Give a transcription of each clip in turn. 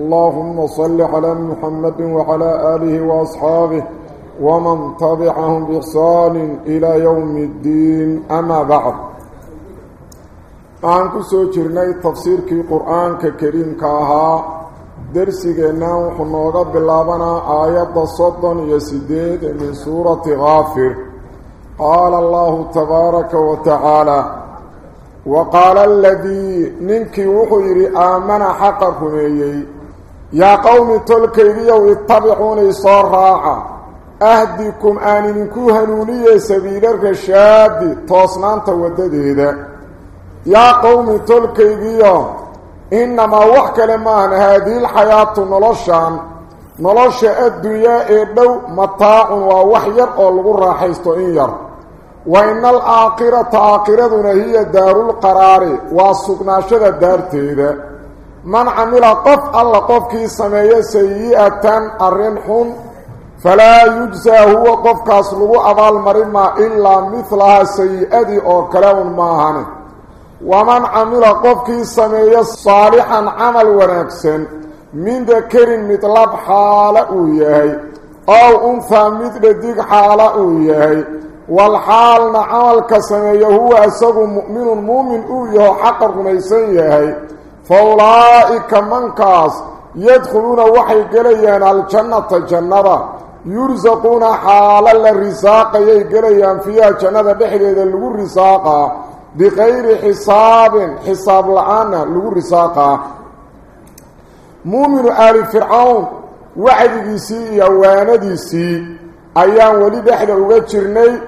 اللهم صل على محمد وعلى آله وأصحابه ومن تبعهم بإحسان إلى يوم الدين. أما بعد أنك سوچرني تفسير في القرآن الكريم كاها درسي جنو حنوغا بلابنا آيات صدن يسديد من سورة غافر. قال الله تبارك وتعالى وقال الذي ننكي وحيري آمن حقكم أيهي يا قوم تلكيريو اتبعوني صراعا أهدكم أن منكو هنوني سبيلرك شاد توصنان توددهد يا قوم تلكيريو إنما وحك لما أن هذه الحياة نلوشا نلوشا الدنيا إبلو متاع ووحير ألغر حيث إير وإن الآخرة آقرة هي دار القرار. وصبناشة دار تيده من عمل قف الله قف كي سميه سيئه ارنحون فلا يجزى هو قف كاسلو ابال مريم الا مثل سيئه أو كلام ما هنه ومن عمل قف كي سميه صالحا عمل وركسن من ذكر مثل حاله وياي أو انثى مثل ذيك حاله وياي والحال نعمل كسميه هو اسق مؤمن مؤمن أو يحقق ميسن ياي فأولئك منكاس يدخلون وحي قليان الجنة الجنة يرزقون حالا للرساق يقليان فيها جنة بحر يدلو الرساق بغير حساب حساب الآن لو الرساق مؤمن آل فرعون وعد ديسي يوانا ديسي أيام ولي بحر وغيرني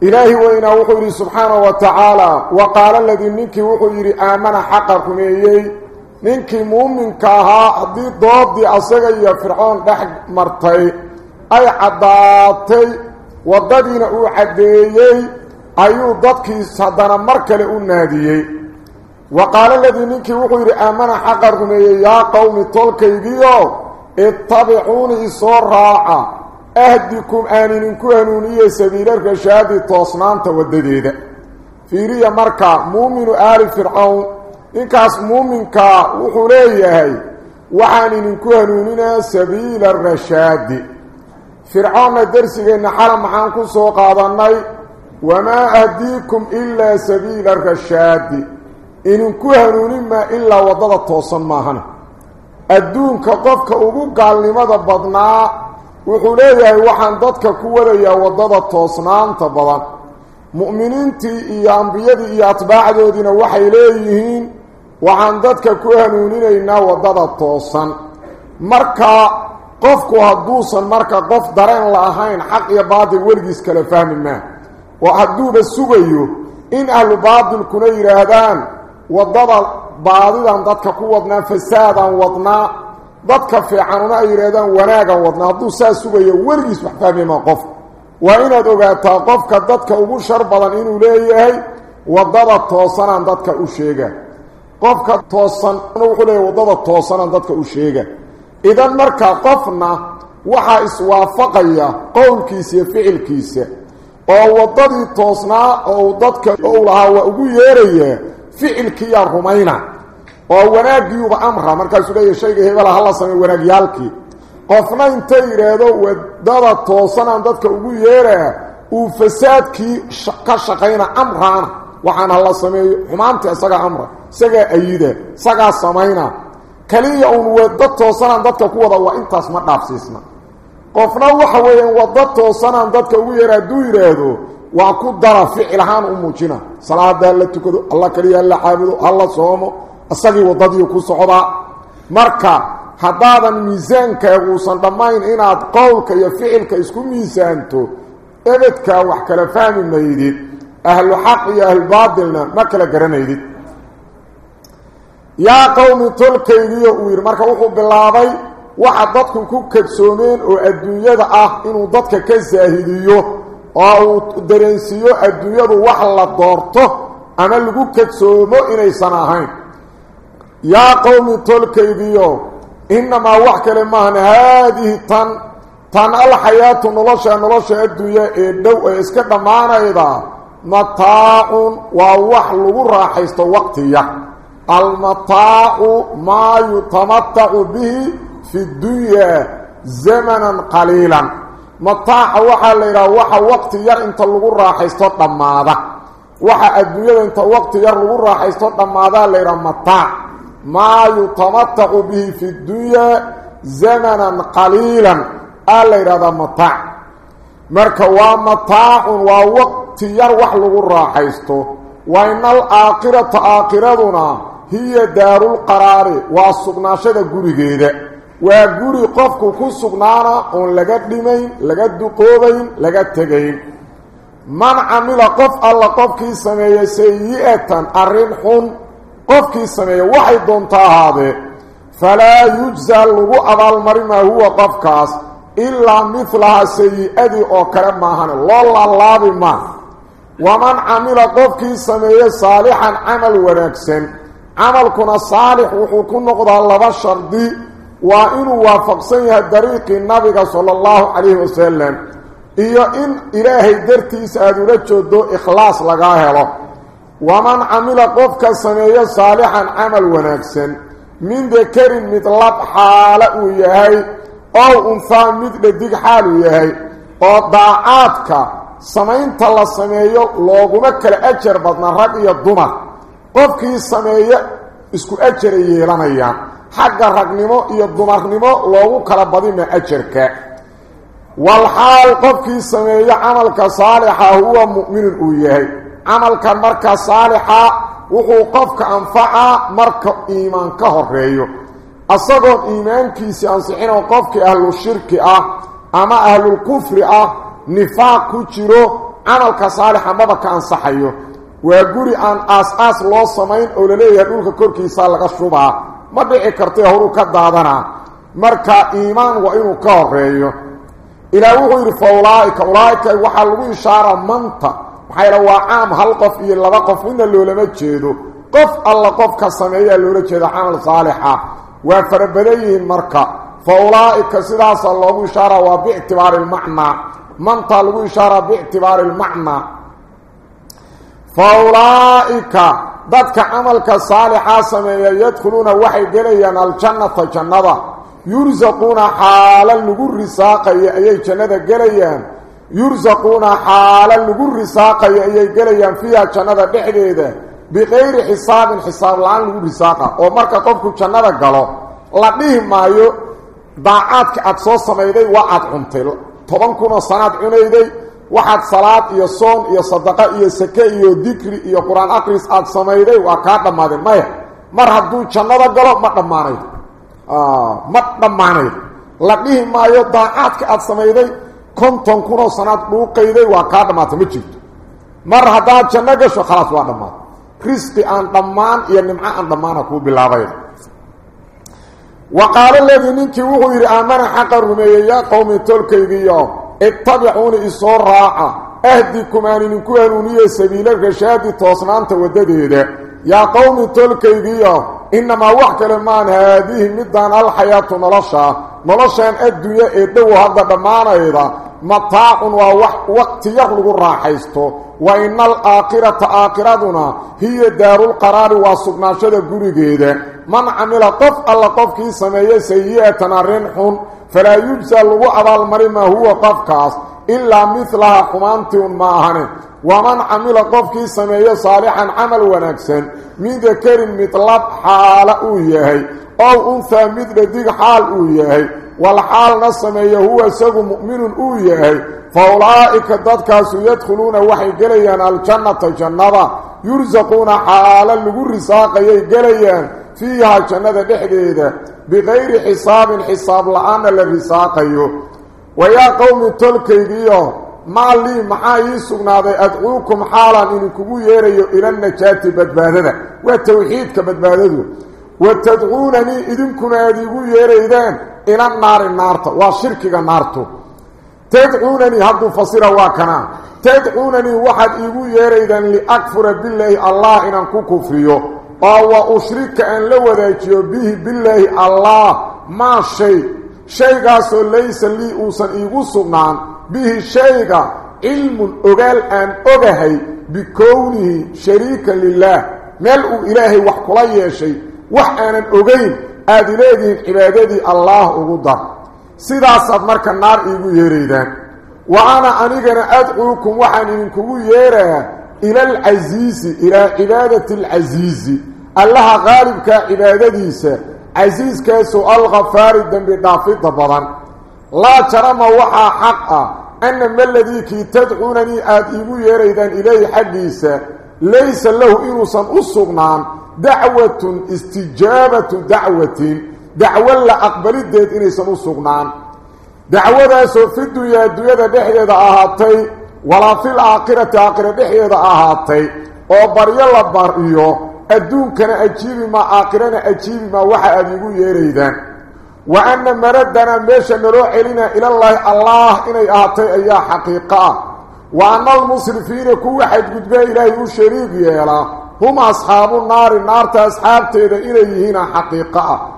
uga jirnay ilaahi weynaa wuxuu yidhi subxaanahu wa tacaala wa qaala aladii ninkii wuxuu yidhi aamana xaqa rumeeyey ninkii muuminka ahaa haddii doodii asaga iyo fircoon dhex martay ay caddaatay waddadiina uu caddeeyey ayuu dadkiis haddana mar kale u naadiyey wa qaala aladii ninkii wuxuu أهدكم آنين كهنونية سبيلرك شهادة توصنان توددهد فيريا مركا مؤمن آل فرعون. إنكاس مؤمن كا وحوليه وحانين كهنونينا سبيل الرشاد فرعون الدرسي قلنا حرم عنكم سوق هذا وما أهديكم إلا سبيل الرشاد إن كهنونين ما إلا وضلت توصن ماهنا أدون كطفك أبوك قال لماذا بضناه wuxuu leeyahay waxaan dadka ku wadayaa waddada toosnaanta badan mu'miniintii iyo ambiyadii iyo atbaacdoodiina waxay leeyihiin waxaan dadka ku hanuuninaynaa waddada toosan marka qofku hadduusan marka qof dareen la ahayn xaq iyo baatil weligiis kala fahmi maa oo hadduuba sugayo in ahlu baatilkuna yidhaahdaan waddada baadidan dadka ku wadnaa fasaadaan wadnaa dadka fiicanuna ay yidhaahdaan wanaagan wadnaa hadduu saa sugayo weligiis wax fahmimaa qof waa inaad ogaataa qofka dadka ugu shar badan inuu leeyahay waddada toosanaan dadka u sheega qofka toosan wuxuu leeyahay waddada toosanaan dadka u sheega idan marka qofna waxaa iswaafaqaya qowlkiisa iyo ficilkiisa oo waddadii toosnaa oo dadka ou lahaa waa ugu yeerayaa ficilkiiyaa rumayna oo wanaaggiiuba amra markaasuu leeyahy shayga hebela hala samey wanaagyaalkii qofna inta yidhaahdo waddada toosanaan dadka ugu yeeraa uu fasaadkii ka shaqayna amraana waxaan hala sameeyo xumaantii isagaa amra isagaa ayida isagaa samayna kaliya uun waddo toosanaan dadka ku wada waa intaas ma dhaafsiisna qofna waxa weeyaan waddo toosanaan dadka ugu yeera hadduu yidhaahdo waa ku dara ficil ahaan u muujina salaadaa la tukado alla kaliya la caabudo hala soomo isagii waddadii ku socdaa marka haddaadan miisaankaaguusan dhammayn inaad qowlka iyo ficilka isku miisaanto ebedkaa wax kala fahmi maydid ahlu xaq iyo ahlubaatilna ma kala garanaydid yaa qowmi tolkaygiyo uu yidhi marka wuxuu bilaabay waxa dadku ku kadsoomeen oo adduunyada ah inuu dadka ka saahidiyo oo uu dareensiiyo adduunyadu wax la doorto ama lagu kadsoomo inaysan ahayn يا قوم تلك يديو إنما وحك لما هذه تن تن الحياة نلاشا نلاشا الدوية الدوء اسكتا معنا إذا. مطاع ووح لغرا حيث وقتية. المطاع ما يتمتع به في الدوية زمنا قليلا. مطاع وحا ليرا وحا وقتية إنت لغرا حيث وقتية وحا الدوية إنت وقتية لغرا حيث وقتية ليرا مطاع. Fi dunyaa zamanan qaliilan aa la yidhahdaa mataac marka waa mataacun waa waqti yar wax lagu raaxaysto wa ina alaakhirata aakhiraduna hiya daarulqaraari waa sugnaashada gurigeeda waa guri qofku ku sugnaana oon laga dhimayn laga duqoobayn laga tegayn man camila qof alla قفكي سميه وحي دونتا هذا فلا يجزى اللغو أبال مرمى هو قفكاس إلا مثلها سيئدي أو كرم ماهن لولا الله بما ومن عمل قفكي سميه صالحا عمل ونكسن عمل كنا صالح وحكونا قد الله بشر دي وإنه وافق سيها الدريق النبي صلى الله عليه وسلم إيا إن إلهي درتي سأدو لكي دو إخلاص لغاهلو ومن عمل قفك سمية صالحا عمل ونكسا من ذكر مطلب حالة ويهي أو أنثى مثل ذلك حال ويهي وضاعاتك سمين تلا سمية لغمك الأجر بطن رقية الدمى قفك سمية اسكو أجر يهلانيا حق الرقنمو إيا الدمى رقنمو لغمك ربضي من أجرك والحال قفك سمية عملك صالحا هو مؤمن ويهي camalkan marka saalixa wuxuu qofka anfacaa marka iimaan ka horeeyo asagoon iimaankiisii ansixinoo qofkii ahlu shirki ah ama ahlulkufri ah nifaaq ku jiro camalka saalixa maba ka ansaxayo waa guri aan aas-aas loo samayn oo laleeyahay dhulka korkiisa laga shubaa ma dhici kartay horuu ka daadanaa marka iimaan waa inuu ka horeeyo ilaah wuxuu yidhi fa ulaaika ulaaika waxaa lagu ishaaraa manta maxaa yaele waa caam hal qof iyo laba qof midna loolama jeedo qof alla qofka sameeyaa loola jeeda camal saalixa waa fara badan yihiin marka fa ulaaika sidaasaa loogu ishaaraa waa biictibaari lmacnaa mantaa lagu ishaaraa biictibaari lmacnaa fa ulaaika dadka camalka saalixaa sameeya yadkhuluuna waxay gelayaan aljannata jannada yursaquuna xaala lagu risaaqayo ayay jannada gelayaan fiiha jannada dhexdeeda biqayri xisaabin xisaab la-aan lagu risaaqa oo marka qofku jannada galo la dhihi maayo daacaadka aada soo samayday waa aada cuntay toban kunoo sanaad cunayday waxaad salaad iyo soon iyo sadaqa iyo sake iyo dikri iyo qur-aan akris aada samayday waa kaa dhammaadeen maya mar hadduu jannada galo ma dhammaanayd ma dhammaanayd la dhihi maayo daacaadka aada samayday sanaad dhuuqayday waa kaa dhammaatay ma jirto mar haddaad janno gasho khalaas waa dhammaatay risqi aan dhammaan iyo nimco aan dhammaana kuu bilaabay wa qaala ladii ninkii wuxuu yidhi aamana xaqa rumeeyey yaa qowmi tolkaygiyo ittabicuuni isoo raaca ahdikum aan idinku hanuuniye sabiila rashaadi toosnaanta waddadeeda yaa qowmi إنما وقت المان هذه مدان الحياة نلشا. نلشا الدنيا إدو هذا بمعنى أيضا مطاع ووقت يغلق راحيستو وإن الآقرة آقرتنا هي دار القرار وصبناشة القريبية من عمل طف اللطف كي سمية سيئة الرنح فلا يجزى اللغة على المرمى هو طفكاس إلا مثلها حمانت ماهنه ومن عمل قفكي سمية صالحا عمل ونكسا من ذكر مطلب حال أو أويه أو أنثى مثل ذلك حال أويه والحال نصمية هو سيد مؤمن أو أويه فأولئك الضد كاسو يدخلون وحي قليا الجنة الجنة يرزقون حالا لقل رساقية قليا. فيها الجنة بحديدة. بغير حساب حساب لعنى للرساقية ويا قوم تلك ديو ما لي محاي سغناده ادعوكم حالا ان كغو ييريو إلى النجات بدبادنا وتوحيدك بدبادد وتدعونني اذنكم اديغو ييريدان إلى النار النارته واشركك نارته تدعونني هذا فصيرا وكنا تدعونني واحد ايغو ييريدان لاكفر بالله الله ان كفريو أو اشرك ان لوداجيو به بالله الله ما شيء شيخا سليس لي أوسن إيغو سغنان به شيخا علم اوغال أن اوغهي بكونه شريكا لله. مل أو اله يا يشي وحأنا اوغين ادلادي عبادتي الله اوغو سيدا صد مركا النار إيغو يريدان. وأنا انيغنا أدعوكم وحان انكو يرى. إلى العزيز إلى عبادة العزيز. الله غالب عبادتي سيدا عزيز كيسو الغفار الدنبي دافي دبران. لا ترمى وحا حقا أن ما الذي كي تدعونني آديبو يريدا إليه حديثا ليس له إنسا أصغنان. دعوة استجابة دعوة. دعوة لا أقبلت ديت إنسا أصغنان. دعوة سوف في الدوية الدوية بحية آهاتي. ولا في الآقرة آقرة بحية آهاتي. أو بري الله بريو أدوك كان أجيب ما آخرنا أجيب ما وحد يقول يريدان وأن مردنا ماشا نروح إلينا إلى الله الله إني أعطي أيها حقيقة وأن المصرفين كو واحد قد بي إلهي وشريك يلا هما أصحاب النار النار تأصحاب إلى إليهنا حقيقة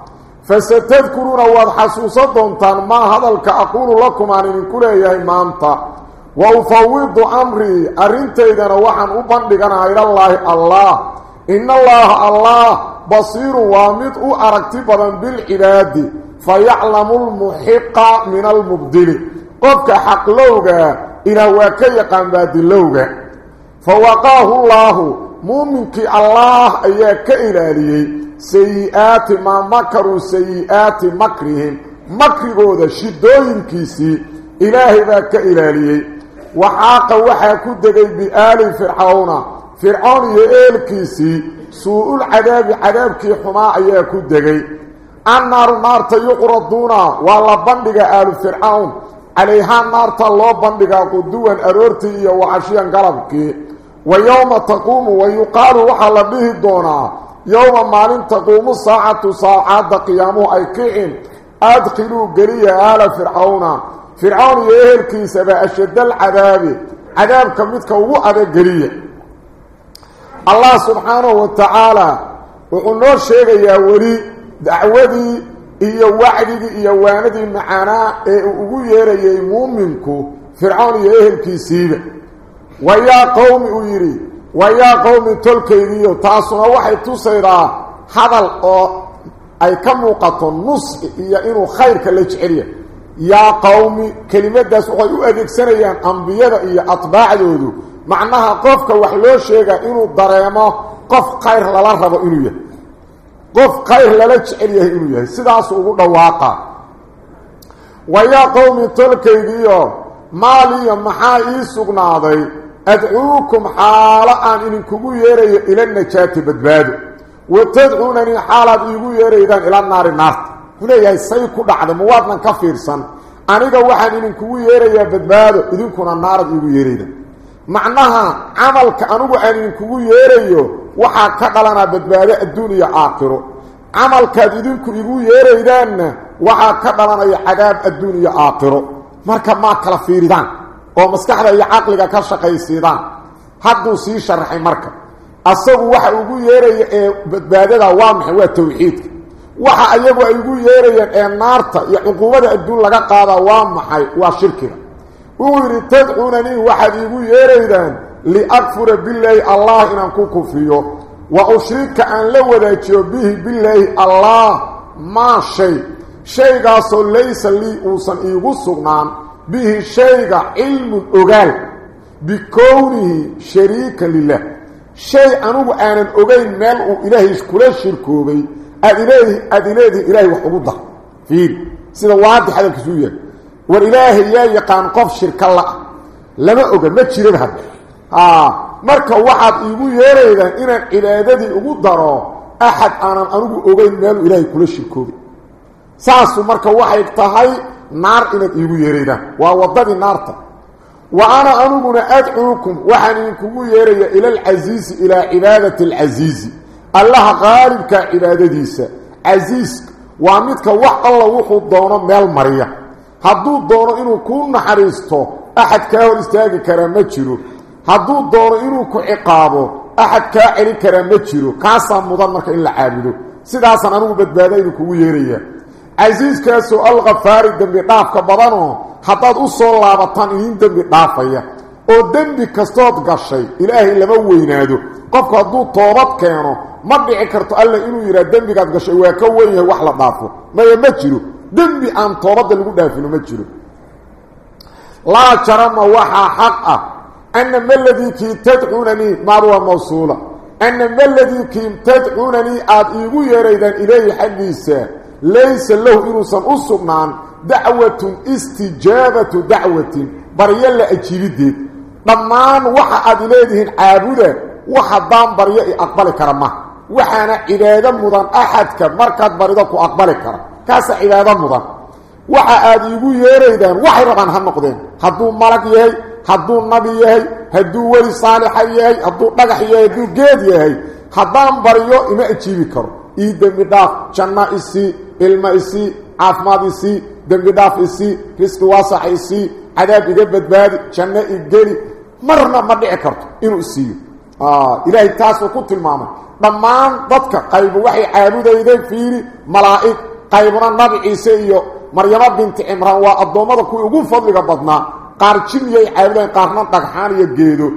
فستذكرون وضحسوسة دونتان ما هذا الك أقول لكم عن من كل أيها مانتا وأفوض أمري أرنتي دانا وحن أبندقنا إلى الله الله, الله إن الله الله بصير وامد أركتبا بالعباد فيعلم المحق من المبدل. قفك حق لوغا إلى وكيقا باد اللوغا فوقاه الله مؤمنك الله أياك إلاليه سيئات ما مكروا سيئات مكرهم. مكرغودا شدوين كيسي. إلهي ذاك إلهي. وحاق وحا كدغي بآل فرعون. فرعون يئل كيسي سوء العذاب عذاب كي حماء يا كدغي النار نار تيقردون والله بندق آل فرعون عليها النار تلو بندق قدوا أرورتي وعشيا قلبك ويوم تقوم ويقال وحل به الدونا يوم مالين تقوم الساعة ساعة قيامه أي كئن أدخلوا قرية آل فرعون فرعون يهل كيسة أشد العذاب عذاب كمتك وعد قرية الله سبحانه وتعالى وقلنا الشيء يا ولي دعوذي إيا وعدي إيا واندي معنا أقول يري مؤمنكو فرعون يهل كيسيبه ويا قوم أيري ويا قوم تلكيديو تاسنا waxay tusaydaa hadal oo ay ka muuqato nus iyo inuu khayrka la jeceliyo yaa qawmi kelimadaas waxay u adeegsanayaan ambiyada iyo atbaacdoodu qofka wax loo sheega inuu dareemo qof khayr lala rabo inuu yahay qof khayr lala jecel yahay inuu yahay sidaas ugu dhawaaqa wayaa qawmi tolkaygiyo maaliya maxaa ii sugnaaday أدعوكم حالا أن إنكم يري إلى النجاة بدباد وتدعونني حالا إيقو يري إلى النار النار هنا يهي سيكو دعد موادنا كفير سن أنيقا وحن إنكم يري بدباد معناها عملك أنوغو أن إنكم يري وحا كقلنا بدباد الدنيا آخره عملك إذنكم إيقو يري وحا كقلنا عذاب الدنيا آخره مركب ما كلا oo maskaxda iyo caqliga ka shaqaysiidaan hadduu sii sharaxay marka asagu waxa ugu yeeraya ee badbaadada waa maxay waa tawxiidka waxa ayagu ay ugu yeerayaan ee naarta iyo cuquubada adduun laga qaadaa waa maxay waa shirkiga ويري تدعونني واحد يقول يريدان لأكفر بالله الله إن أكوكو فيه وأشريك أن لو ذاتيو به بالله الله ما شيء شيء قاسو ليس لي أوسان إيغو السغنان به شيء علم أغال بكونه شريكا لله شيء أنه أن أغال مال إلهي شكرا شركوبي أدنيه أدنيه إلهي وحبوده فيه سنواد حدا كسوية والإلهي يا يقان قف شرك الله لما أغين ما تشيرين هذا آه مركا واحد يقول يريدا إن العبادة أغضر أحد أنا أنه أغين مال إلهي كل الشركو بي ساسو مركا واحد تهي نار إنك إيقو يريدان ووضد نارتا وأنا أنقنا أدعوكم وحنينكم يريد إلى العزيز إلى عبادة العزيز الله غالب كعبادة ديسة عزيز waa midka wax alla wuxuu doono meel mariya. Hadduu doono inuu kuu naxariisto axad kaa hor istaagi karaa ma jiro hadduu doono inuu ku ciqaabo axad kaa celin karaa ma jiro kaasaa mudan marka in la caabudo sidaasaan anigu badbaadaynu kugu yeeraya casiiskaasoo alkhafaari dembi dhaafka badanoo haddaad u soo laabataan idin dembi dhaafaya oo dembi kastood gashay ilaahay lama weynaado qofku hadduu toobad keeno ma dhici karto alla inuu yidhaha dembigaad gashay waa ka wen yahay wax la dhaafo maya ma jiro دمي ان توبد لو دافن ما جيرو لا شرم وحا حقا ان ما الذي تدعونني ما هو موصولا ان ما الذي تدعونني اد ايغو يريدان الي حديثه ليس له رسل اسمان دعوه استجابه دعوه بريل اجيريد ضمان وحا ادليده عابده وحا بان بريي اقبل كرمه وحانا اراده مدن احد كمركات بريده كو اقبل كرمه waxa aad iigu yeeraydaan waxay rabaan ha noqdeen hadduu malag yahay hadduu nabi yahay hadduu weli saalixa yahay hadduu dhagax yahay hadduu geed yahay haddaan baryo ima ajiibi karo ii dembi dhaaf janno isii ilmo isii caafimaad isii dembi dhaaf isii risqi waasax isii cadaab iga badbaadi janno igeli marna ma dhici karto inuu isiiyo ilaahay taasuu ku tilmaamay dhammaan dadka qaybu waxay caabudayday fiiri malaa'ig qaybuna nabi ciise iyo maryamo binti cimraan waa addoommada kuwii ugu fadliga badnaa qaar jimiyay caabudayn qaarna dhagxaan iyo geedo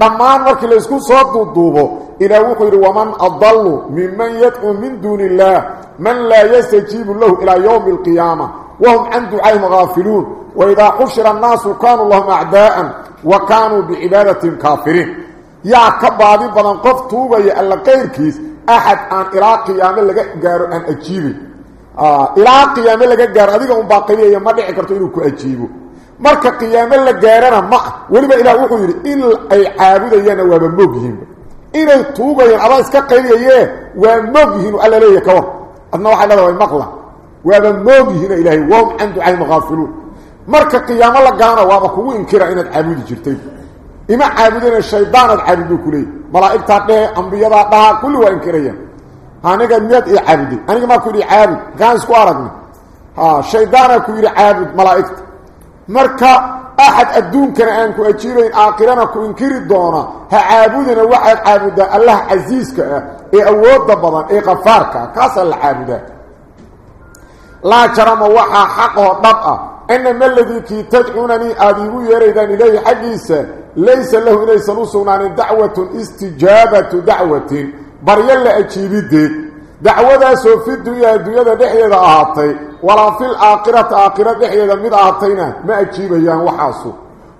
dhammaan markii laysku soo duuduubo ilaah wuxuu yidhi waman adallu minman yadcuu min duuni illaah man laa yastajiibu lahu ilaa yowmi alqiyaama wahum can ducaahim haafiluun waidaa xushira annaasu kaanuu lahum acdaa'an wa kaanuu bicibaadatin kaafiriin yaa ka baadi badan qof tuugaya alla qayrkiis axad aan ilaa qiyaame laga gaaro aan ajiibay ilaa qiyaame laga gaaro adiga un baaqiliyaya ma dhici karto inuu ku ajiibo marka qiyaame la gaarana ma ah weliba ilaah wuxuu yidhi in ay caabudayaanna waaba moog yihiinba inay tuugayaan adaa iska qayliyayee waa moog yihiin alla leeyahy ka war adna waxay leedaha way maqla waaba moog yihiina ilaahay wahum can ducaahim haafiluun marka qiyaamo la galana waaba kugu inkira inaad caabudi jirtay ima caabudina shaydaanaad caabuduu ku leeyay malaa'igtaa dhehe ambiyadaa dhaha kulli waa inkirayaan aniga miyaad ii caabuday aniga maa ku yidhi caabud kaan isku aragna shaydaanaa ku yidhi caabud malaa'igta marka axad adduunkana aan ku ajiibayn aakhirana ku inkiri doona ha caabudina waxaad caabudaa allah casiiska ah ee awoodda badan ee kafaarka ah kaasaa la caabudaa laa jarama waxaa xaqoo dhab ah inama aladii kii tadcuunanii aada iigu yeeraydaan ilayhi xaggiisa laysa lahu inaysan u sugnaanin dacwatun istijaabatu dacwatin baryo la ajiibideed dacwadaasoo fi dunya adduunyada dhexdeeda ahaatay walaa fil aakhirati aakhira dhexdeeda mid ahaatayna ma ajiibayaan waxaasu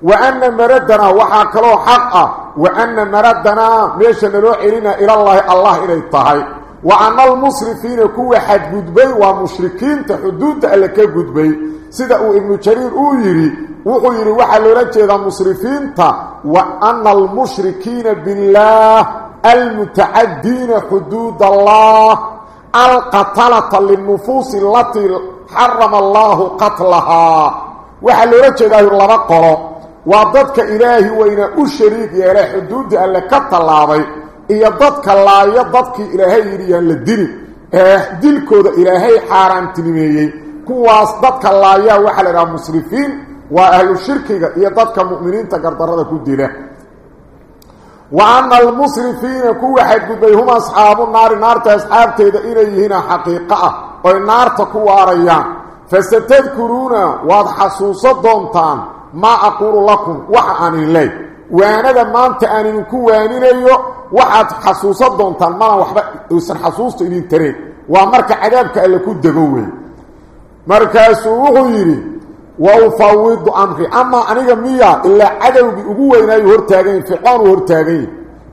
wa anna maradanaa waxaa kaloo xaq ah wa anna maradanaa meesha naloo celina ilallaahi allah inay tahay wa anna almusrifiina kuwa xadgudbay waa mushrikiinta xuduudda alle ka gudbay sida uu ibnu jariir uu yidhi wuxuu yidhi waxaa loola jeedaa musrifiinta wa anna almushrikiina billaah المتعدين حدود الله القتلة للنفوس التي حرم الله قتلها. وحل رجع الله الله قرأ وضدك إلهي وإن أشريك إلى حدود اللي قتل الله يضدك الله يضدك إلهي يريان للدين يحدلك إيه، إلهي حرام تنميه كواس ضدك الله وحل رجع المسرفين وأهل الشركة يضدك مؤمنين تقدر ردك الدينه وأن المصرفين كو حد بهم أصحاب النار نار اصحاب تيد إلى هنا حقيقة أو نار تكو اريا فستذكرون واض حسوسدونتان ما أقول لكم وحان لي. وأنا ما أنت ان كو وانينيو واحد حسوسدونتان ما وحب وسن حسوس تين تري. ومركه عذابك ألا كو دغوي مركه سوو يري. Waxba uusan xasuusta idin tareen waa marka cadaabka alle ku dego wey markaasuu wuxuu yidhi wa ufawidu amri amaa aniga miya ilaa cadowgii ugu weynaayu hortaagan yahy fircoonuu hortaagan yahy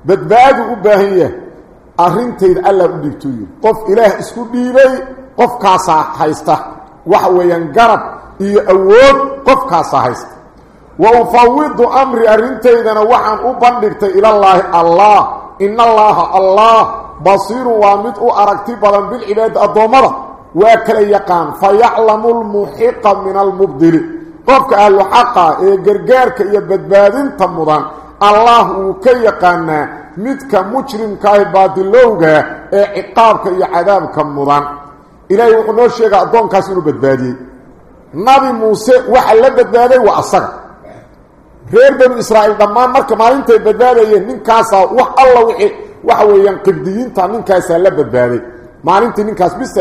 badbaadu u baahan yahay arrintayda allaa u dhiibtuu yidhi qof ilaah isku dhiibay qofkaasaa haysta waxa weeyaan garab iyo awood qofkaasaa haysta wa ufawidu amri arrintaydana waxaan u bandhigtay ilallaahi allah ina allaaha allah basiirun waa mid u aragti badan bilcibaadi addoommada waa kala yaqaan fa yaclamu lmuxiqa min almubdili qofka ahlu xaqa ee gargaarka iyo badbaadinta mudan allah wuu ka yaqaanaa midka mujrimkaahi baadilowga ee ciqaabka iyo cadaabka mudan ilaahay wuxuu noo sheegay addoonkaas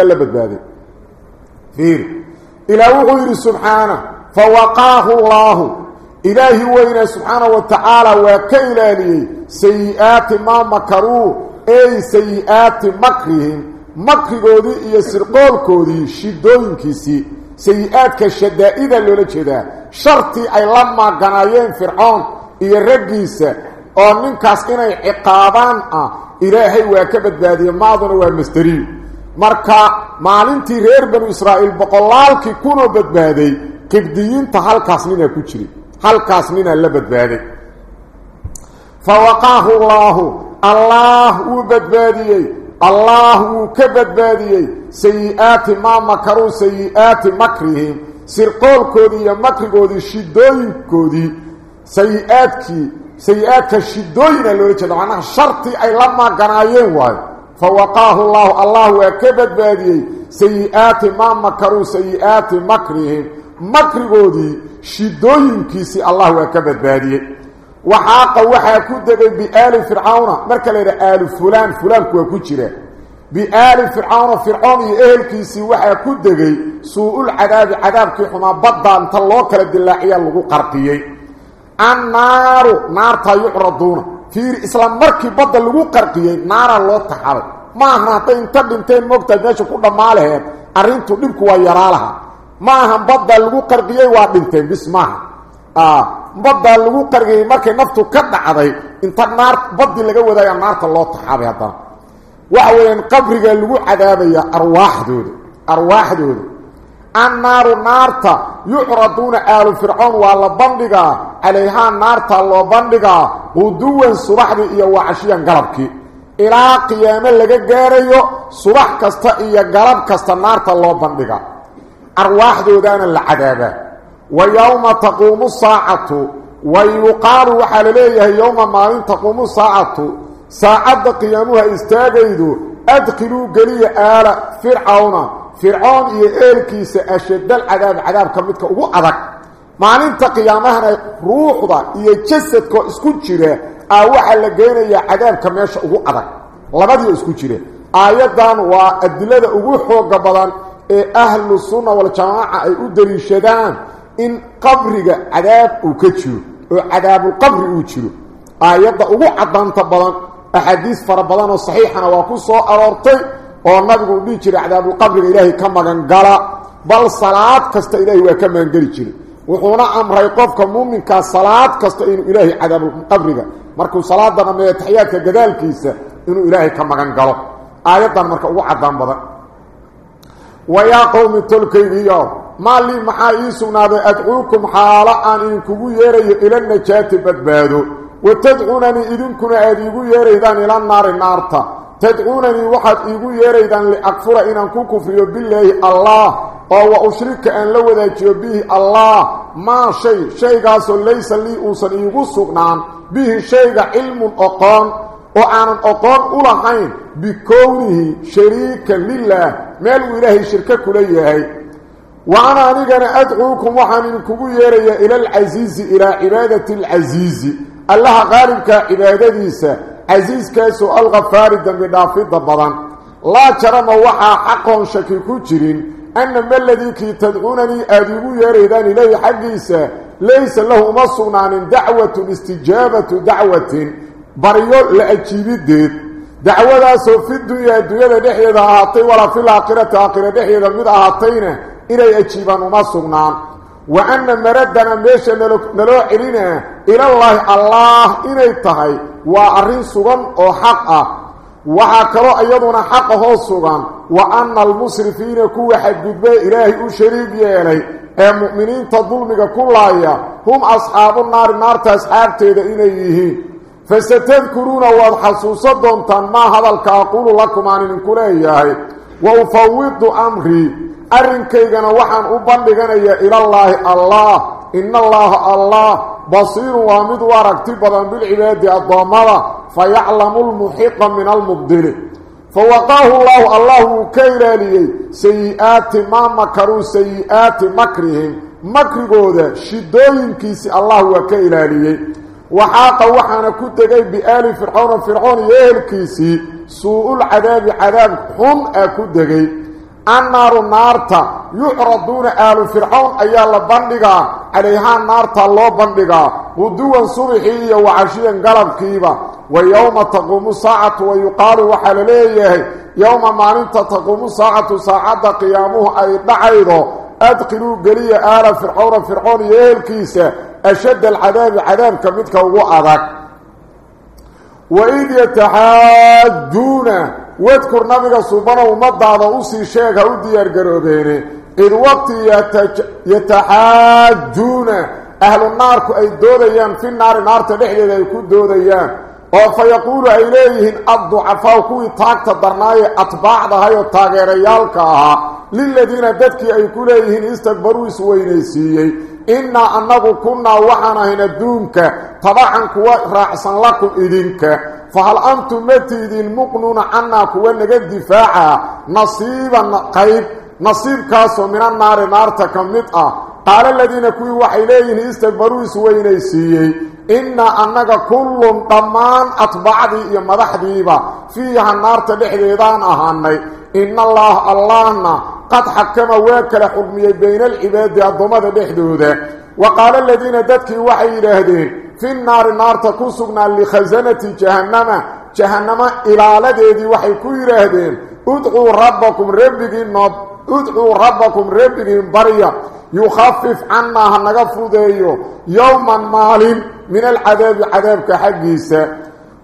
la badbaaday fiir ilaah wuxuu yidhi subxaana fawaqaahu allaahu ilaahi weynaa subxaana wa tacaala waa ka ilaaliyey sayi-aati maa makaruu ey sayi-aati makrihim makrigoodii iyo sirqoolkoodii shidooyinkiisii sayi-aadka shadaa-ida loola jeedaa shartii ay la maaganaayeen fircoon iyo raggiisa oo ninkaas inay ciqaabaan ah إلهي وكبت ذاتي ماضن والمستريب مركا مالنتي غير بن إسرائيل بقلال كي كونو بدبادي. قبديين تحال كاسمين كتري حال كاسمين اللبدبادي فوقاه الله. الله وبدبادي الله كبدبادي. سيئات ما مكروا سيئات مكرهم. سرقول كودي مكر كودي شدوين كودي. سيئات كي shartii ay la maaganaayeen waayo fa waqaahu allaahu allah waa ka badbaadiyey sayi-aati maa makaruu sayi-aati makrihim makrigoodii shidooyinkiisii allah waa ka badbaadiyey waxaaqa waxaa ku degay biaali fircawna marka la yidhaha aalu fulaan fulaanku waa ku jira biaali fircawna fircoon iyo ehelkiisii waxaa ku degay suu-ul cadaabi cadaabkii xumaa baddaa inta loo kala dilaaciyaa lagu qarqiyey annaaru naartaa yucraduuna fiiri isla markii badda lagu qarqiyey naaraa loo taxabay maahan hadday inta dhinteen moogtahay meesha ku dhammaa laheed arrintu dhibku waa yaraalaha ma ahan baddaa lagu qarqiyey waa dhinteen bis maaha baddaa lagu qarqiyey markay naftu ka dhacday inta naar baddii laga wadaayaa naarta loo taxaabay haddana waxa weeyaan qabrigaa lagu cadaabaya arwaaxdooda arwaaxdooda النار نارتا يعرضون آل فرعون والله بندقا عليها نارتا الله بندقا ودوا صباح دي وعشيا قلبك. إلى قيامة لك قاريو صباح كستا إيا قلب كستا نارتا الله بندقا. أرواح دودان العذابة. ويوم تقوم الساعة ويقاروا حلليه يوم ما تقوم الساعة. ساعد قيامها استاقيدو أدخلوا قليل آل فرعونه fircoon iyo eelkiisa ashadal cadaab cadaabka midka ugu adag maalinta qiyaamahana ruuxda iyo jasadkoo isku jira aa waxaa la geynayaa cadaabka meesha ugu adag labadiio isku jira aayaddan waa adilada ugu xooga badan ee ahlu sunna waljamaaca ay u daliishadaan in qabriga cadaab uu ka jiro oo cadaabulqabri uu jiro aayadda ugu cadaanta badan axaadiis fara badan oo saxiixana waa ku soo aroortay nabigu uu dhihi jiray cadaabulqabriga ilaahay ka magangala bal salaad kasta ilaahay waa ka magangeli jiray wuxuuna amray qofka muuminkaa salaad kasta inuu ilaahay cadaabulqabriga markuu salaada dhameeyo taxiyaadka gadaalkiisa inuu ilaahay ka magan galo aayaddan marka ugu cadaan badan wayaa qowmi tolkaygiyo maa lii maxaa ii sugnaaday adcuukum xaalo aan idinkugu yeerayo ila najaati badbaado wa tadcuunanii idinkuna aada iigu yeeraydaan ila naari naarta تدعونني وحد ايغو إيقو يريدان لأكفر إن أنكو كفريو بالله الله أو أشرك أن لو ذاكيو به الله. ما شيء شيء قاسو ليس لي أوسن ايغو السقنان به شيء علم أقام. أقان أقام أقان حين بكونه شريكا لله. مالو إلهي شركك ليهي وعن أنيقان أدعوكم وحامنكم يريا إلى العزيز إلى عبادة العزيز. الله غالبك عبادة ديسة. عزيز كيسو الغفار دمي دافي دبران لا ترم وحا حقا شكيكو جرين أن ما الذي كي تدعونني أدعو يريدان إليه حقيسه ليس له مصنان دعوة استجابة دعوة بريو لأجيب الدين دعوة سو في الدنيا الدنيا نحية دهاتي ولا في الآخرة آخرة نحية دهاتينا إليه أجيبان مصنان وأن مردنا ميشا نلوح إلينا إلى الله الله إلى تهي. وعرين سوغان أو حق. وحاكرا أيضنا حقه سوغان وأن المسرفين كو حدد بي إلهي وشريب يالي. المؤمنين تظلمك كلها. هم أصحاب النار النار تأصحاب تيدا إنيه فستذكرون والحسوسة دونتان ما هذا الكاقول لكم عن الكلها وأفوض أمري. أرن كيغان وحان أبان لغان إلى الله الله. إن الله الله. U aragti badan bilcibaadi addoommada fa yaclamu lmuxiqa min almubdili. فوقاه الله الله كيراني سيئات ما مكروا سيئات مكرهم مكرغودا شدوين كيسي الله وكيراني وحاق وحانا كدغي بآل فرعون فرعون يهلكيسي سوء العذاب عذاب هم أكدغي النار نارتا يعرضون آل فرعون عليها نارتا الله بندقا ودوا صبحية وعشيا قلب كيبا ويوم تقوم الساعة ويقال وحلليه يوم ما انت تقوم الساعة ساعة قيامه أي بعيده أدخلوا قلية آل فرعون فرعون يهلكيسة أشد العذاب عذاب كمتك وقعدك وإذ يتحاجون واذكر نبيك سبحانه ومضى هذا أصي شيخ وديار قروبين إذ وقت يتحاجون. أهل النار أي دوديان في النار نار تلحية يكون دوديان. وفيقول إليهن الضعفاء كوي تاكت درناي أطباع ذهي التاغيريالك للذين ددك أي كليهن استكبروا سوينيسيي إنا أنه كنا وحنا هنا دونك. طبعا كوا رأسا لكم إذنك فهل أنتم متيدين مقنون عنا كوا نجد دفاعا؟ نصيبا قيب. نصيب كاسو من النار نار تكمتها قال الذين كوي وحيلين استكبروا سوينيسيي إنا أنك كل ضمان أطبعدي يا مدحديبا فيها النار تدحديدان أهاني إن الله اللهنا قد حكم وكل حكمي بين العباد الضمد بحدوده وقال الذين ددك وحي لهدين في النار نار تكسقنا لخزنة جهنم جهنم إلى لديدي وحي كوي لهدين ادعوا ربكم ربكين ادعوا ربكم ربكين بريا يخفف عنا هنغفوديو يوما مال من العذاب عذابك حقيسا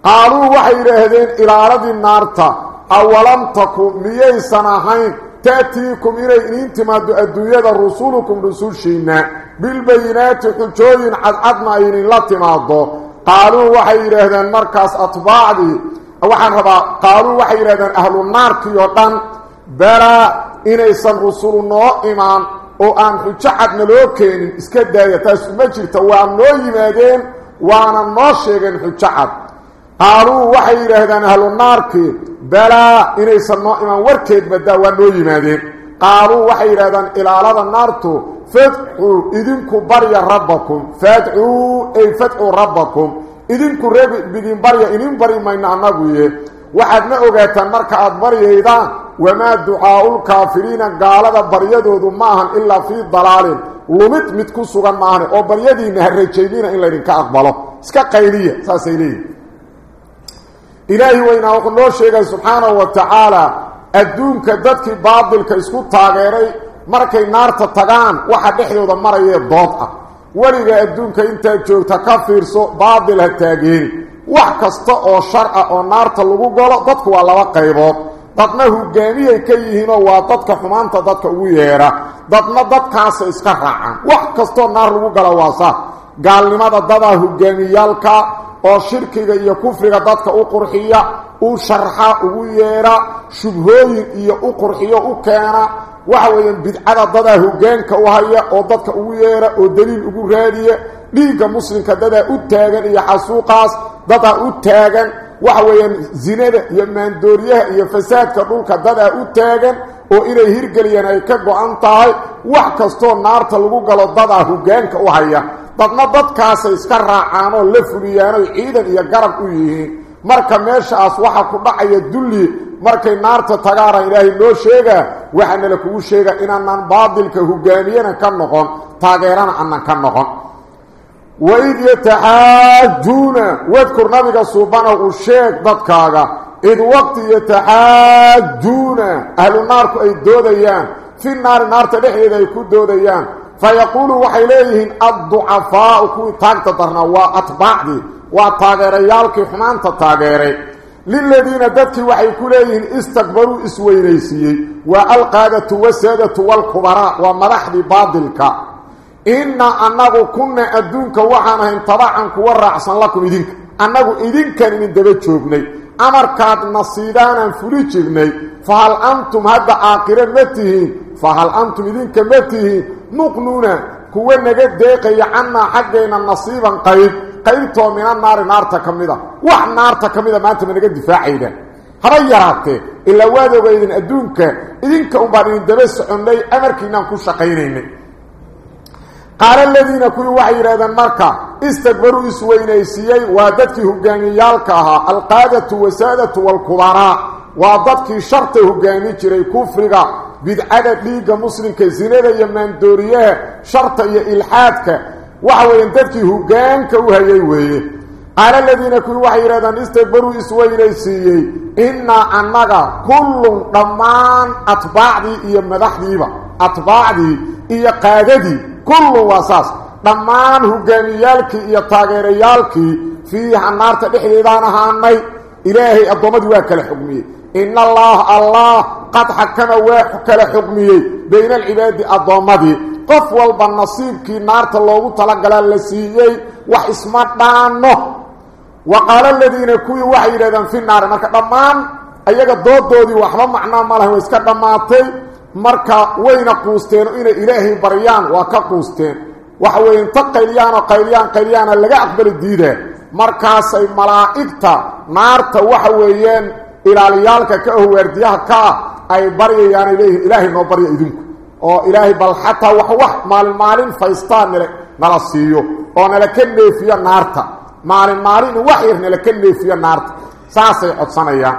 قالوا وحي لهدين إلى أرض النار أولم تكن مييسانهين تأتيكم إلي انتماد الدنيا رسولكم رسول شينا بالبينات حجوين عدنا إلي لا تمادو قالوا وحي لهدين مركز أطباعدي وحن قالوا وحي لهدين أهل النار كيوطان برا إنيسان رسولنا إيمان oo aan xujo cadna loo keenin iska daaya taas uma jirta waa noo yimaadeen waana noo sheegeen xujo cad qaaluu waxay yidhaahdaan ahlu naarkii balaa inaysan noo imaan warkeed badaa waa noo yimaadeen qaaluu waxay yidhahdaan ilaalada naartu fadcuu idinku barya rabbakum fadcuu ay fadcuu rabbakum idinku rebigin barya idin bari mayno annaguye waxaad ma ogaataan marka aad baryaydaan وما دعاء الكافرين قال هذا بريدود معهم إلا في ضلال. لمت متكسوغا معهم أو بريدين هرجينين إلا إنك أقبله اسكا قيلية. ساسيلية إلهي وإنا وقلوا الشيء سبحانه وتعالى. الدون كددك باطلك اسكو تاغيري. مركي نار تتغان. واحد يحيو ذا مرأي الضوطة ولغا الدونك انت جوغتا كفيرسو باطل هالتاغيري وحكست أو شرع أو نار تلغو قولو. ضدك والله قيبوت dadna hogaamiyay ka yihiinoo waa dadka xumaanta dadka ugu yeera dadna dadkaasa iska raacaan wax kastoo naar lagu gala waasa gaalnimada dadaa hogaamiyaalka oo shirkiga iyo kufriga dadka u qurxiya u sharxa ugu yeera shubhooyin iyo u qurxiyo u keena waxa weeyaan bidcada dadaa hogaanka u haya oo dadka ugu yeera oo daliil ugu raadiya dhiigga muslimka dadaa u taagan iyo xasuuqaas dadaa u taagan waxa weeyaan zinada iyo maandooriyaha iyo fasaadka dhulka dadaa u taagan oo inay hirgeliyaan ay ka go-an tahay wax kastoo naarta lagu galo dadaa hogaanka u haya dadna dadkaasay iska raacaanoo la fuliyaanoy ciidan iyo garab u yihiin marka meeshaas waxa ku dhacaya dulli markay naarta tagaana ilaahay noo sheegaa waxaana la kugu sheegaa inaanan baadilka hogaamiyana ka noqon taageerana aanan ka noqon وإذ يتحاجون واذكر نبيك سبحانه الشيخ ضدكاغا إذ وقت يتحاجون أهل النار أي دوديان في النار النار تلحي إذا يكون دوديان فيقولوا وحيليهن الضعفاء كوي تاكتطرنا وأطباعدي وطاقريالك حمان تطاقري للذين ددك وحي كليهن استكبروا اسوينيسيي وألقادة والسادة والكبراء ومرحدي باطلك إنا أنه كنا أدونك وحانا انتبعا كورعصا لكم إذنك. أنه إذنك من دبت شوبني أمركاد نصيدانا فريجبني فهل أنتم هذا آقرا متهين؟ فهل أنتم إذنك متهين؟ نقنونا كوين نجد ديقي عنا حقنا نصيبا قيب قيبتو من النار نار تكمدا وح نار تكمدا ما أنت من نجد دفاعي ده هذا يراته ilaa waad ogeydin adduunka idinka unbaan idin daba soconnay amarkiinaan ku shaqaynaynay قال الذين كل وحي رادا مركا استكبروا اسوين ايسيي وادتك هجاني يالكاها القادة وسادة والكبارا وادتك شرط هجاني جري كفرقا بدعاد ليقا مسلم كزينيذا يمن دوريه شرط اي إلحادك وحوين دتك هجانك وهيوهي قال الذين كل وحي رادا استكبروا اسوين ايسيي إنا أنك كل دمان أطباع دي إيا مدح دي أطباع دي إيا قادة دي dhexdeedaan ahaanay ilaahay addoommadii waa kala xugmiyey in allaha allah qad xakama waa kala xugmiyey bayna alcibaadi addoommadii qof walba nasiibkii naarta loogu talagalaa la siiyey wax isma dhaanno wa qaala aladiina kuwii waxay yidhahdeen fi naari marka dhammaan ayaga doodoodii waxba macnaa ma lahayn way iska dhammaatay marka wayna quusteen inay ilaahay baryaan waa ka quusteen waxa weeye inta qayliyaanoo qayliyaan qayliyaana laga aqbali diidaan markaasay malaa'igta naarta waxa weeyaan ilaaliyaalka ka ah waardiyaha ka ah ay baryayaanay leeyihin ilaahay noo barya idinku oo ilaahay bal xataa wax wax maalin maalin faystaa nala nala oo nala ka naarta maalin maalin wax yar nala ka naarta saasay codsanayaan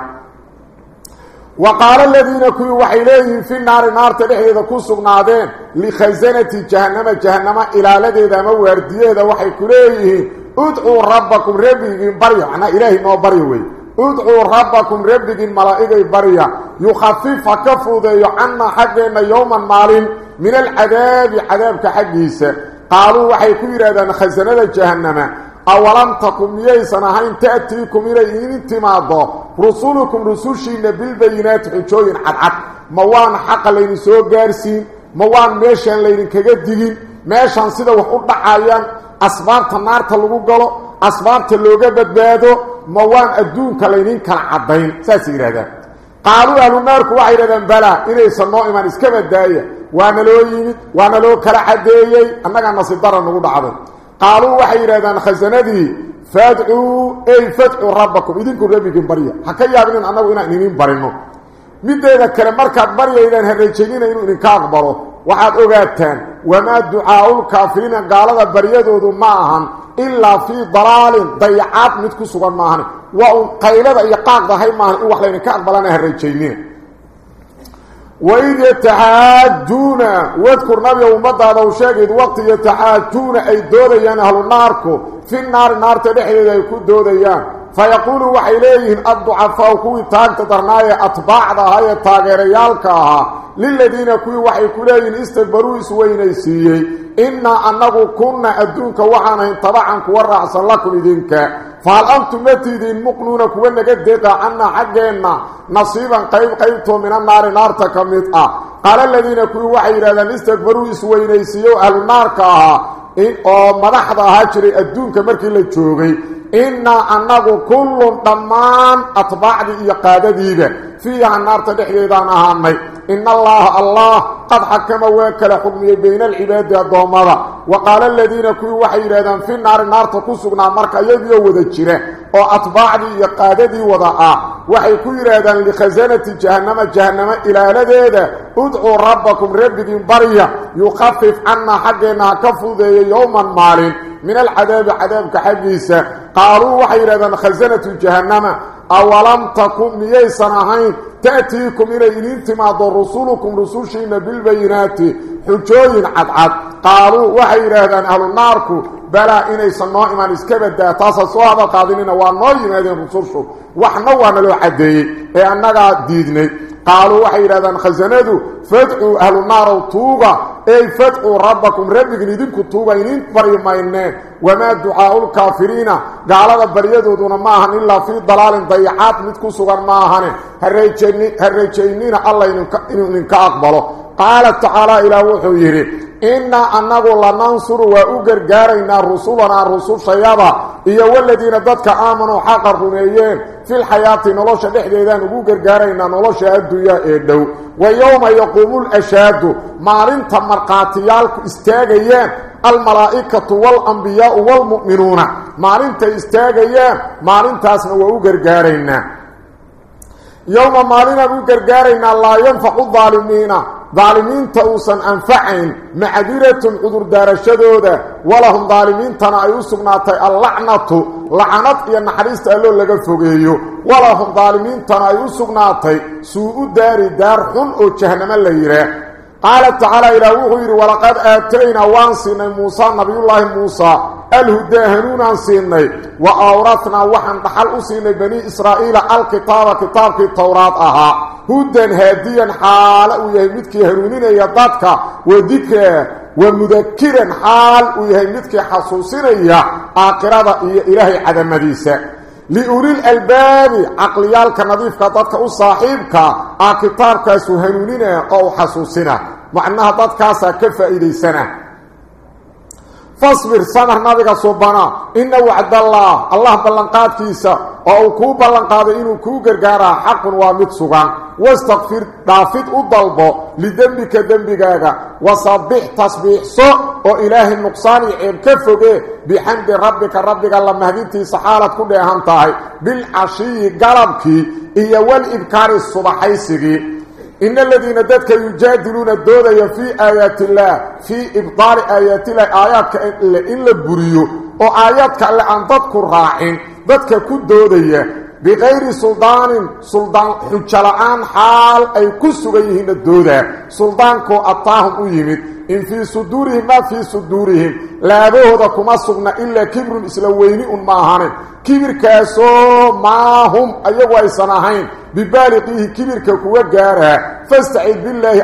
وقال الذين كوي وحي له في النار نار تدخيده كسغنادين لخزنة جهنم جهنم إلى لديه ما ورديه وحي كليه. ادعوا ربكم ربكم بريا أنا إلهي نو بريا وي. ادعوا ربكم ربكم ملائكة بريا. يخفف كفوا عنا حق يوما مال من العذاب عذابك كحديث قالوا وحي كيرادن خزنة جهنم. Awalam takun miyaysan ahayn ta'tiikum inay idin timaaddo rusulukum rusushiinna bilbayinaati xujooyin cadcad ma waan xaqa laydin soo gaarsiin ma waan meeshaan laydinkaga digin meeshaan sida wax u dhacayaan asbaabta naarta lagu galo asbaabta looga badbaado ma waan adduunka laydin kala caddayn saasay yidhahdaan qaaluu ahlu naarku waxay yidhahdeen balaa inaysan noo imaan iska badaaya waana loo yimid waana loo kala caddeeyey annagaa nasiib dara nagu dhacday khasanadii fadcuu ey fadcuu rabbakum idinku rabbigiin barya ha ka yaabinin annagu inaan idin barino mideeda kale markaad baryaydaan ha rajaynina inuu idinka aqbalo waxaad ogaataan wamaa ducaaulkaafiriina gaalada baryadoodu ma ahan ilaa fii dalaalin dayacaad mid ku sugan maahan waa uun qaylada iyo qaaqdahay maahan in wax laydinka aqbalana ha وإذ يتحادون واذكر نبي أمد هذا وشاكد وقت يتحادون أي دوليان أهل النار في النار النار تدحي إذا يكون دوليان kuwii taagta darnaayee atbaacda ahaa ee taageerayaalka ahaa liladiina kuwii waxay ku leeyihiin istakbaruu isweynaysiiyey innaa annagu kunna adduunka waxaan ahayn tabacan kuwa raacsan lakum idinka fahal antum matidiin muqnuuna kuwa naga deeqa cannaa xaggeenna nasiiban qayb qaybtoo mina naari naarta ka mid ah qaala aladiina kuwii waxay yidhahdeen istakbaruu isweynaysiiyo ahlu naarka ahaa oo madaxda ahaa jiray adduunka markii la joogay innaa annagu kullun dhammaan atbaacdii iyo qaadadiiba fiiha naarta dhexdeedaan ahaanay in إن الله الله قد حكم وكل حكم بين العباد الضومرة وقال الذين كوي وحيرا في النار النار تقصقنا مركا يدي وذجره وأطباعني يقاددي وضعا وحي كويرا لخزانة جهنم جهنم إلى لديه ادعوا ربكم رب دين بريا يخفف عنا حقنا كفوذي يوما مال من العذاب عذاب كحديثة قالوا وحيرا خزانة جهنم. أولم تكون ميسا نهين تأتيكم إلى إن انتماد رسولكم رسولشين بالبينات حجوين عد عد. قالوا وحي رهدان أهل النارك بلا إني سنوائما نسكبت ده تاسا صحابة قادلين وانوائما هذين رسولشو. وحنوانا لو حدهي أي أنك ديدني. قالوا وحي رهدان خزنادو فدعوا أهل النار وطوغا أي فتقوا ربكم ربك ندين كتوبة ينين وما دعاء الكافرين. قال هذا بريده دون إلا في الضلال ضيحات نتكو سوغن ماهن هرهي جينين الله ينك أقبله. قال تعالى إلى وحو إنا أنغو لننصر وأغر قارينا رسولنا الرسول شيابا إيا والذين ددك آمنوا حقا رميين في الحياة نلوشة بحديدان وغر جارينا نلوشة أدو يا إدو. ويوم يقوم الأشاد مارين تمر قاتيالك استاغيين الملائكة والأنبياء والمؤمنون. مارين تستاغيين مارين تاسنا وغر جارينا يوم مارين وغر جارينا لا ينفق الظالمين. Uusan anfacayn macdiratun cudurdaarashadooda walahum daalimiintana ay u sugnaatay allacnatu lacanad iyo naxariista alloo laga fogeeyo walahum daalimiintana ay u sugnaatay suu u قال تعالى إلى وغير ولقد آتينا وانسينا موسى نبي الله موسى الهداهنون انسينا وآورثنا وحن دحال أسينا بني إسرائيل الكتاب كتاب التوراة أها هدى هاديا حال ويهمتك هنونين يضادك وذكا ومذكرا حال ويهمتك حصوصين آقرابا إلهي عدم مديسة. لأولي الألباب عقليالك نظيفك ضدك أصاحبك آكتارك سهنونين قو حسوسنا معنها ضدك سكف إلي سنة فاصبر سنة نظيفك صبنا إن وعد الله. الله بلنقاتك أو كو بلنقاد إنو كو قرقارا حق وامد سغان واستغفر دافد أضلبه لذنبك ذنبك وصبح تصبيح سوء وإله النقصان عيب كفوه بحمد ربك ربك الله مهدينتي سحالة كل أهمتاهي بالعشي قلبك إيا والإبكار الصبحيسي إن الذين ددك يجادلون الدودة في آيات الله في إبطال آيات الله آيات إلا بريو وآيات اللي أن تذكر راحين ددك كدودة بغير سلطان سلطان حجلعان حال أي كسوغيهن الدودة سلطان كو أطاهم أيمد إن في صدورهم ما في صدورهم لا بهذا كما سغنا إلا كبر إسلويني ماهان كبر كاسو ما هم أيوة إسانهين ببالغيه كبر كوكوة قارها فاستعيد بالله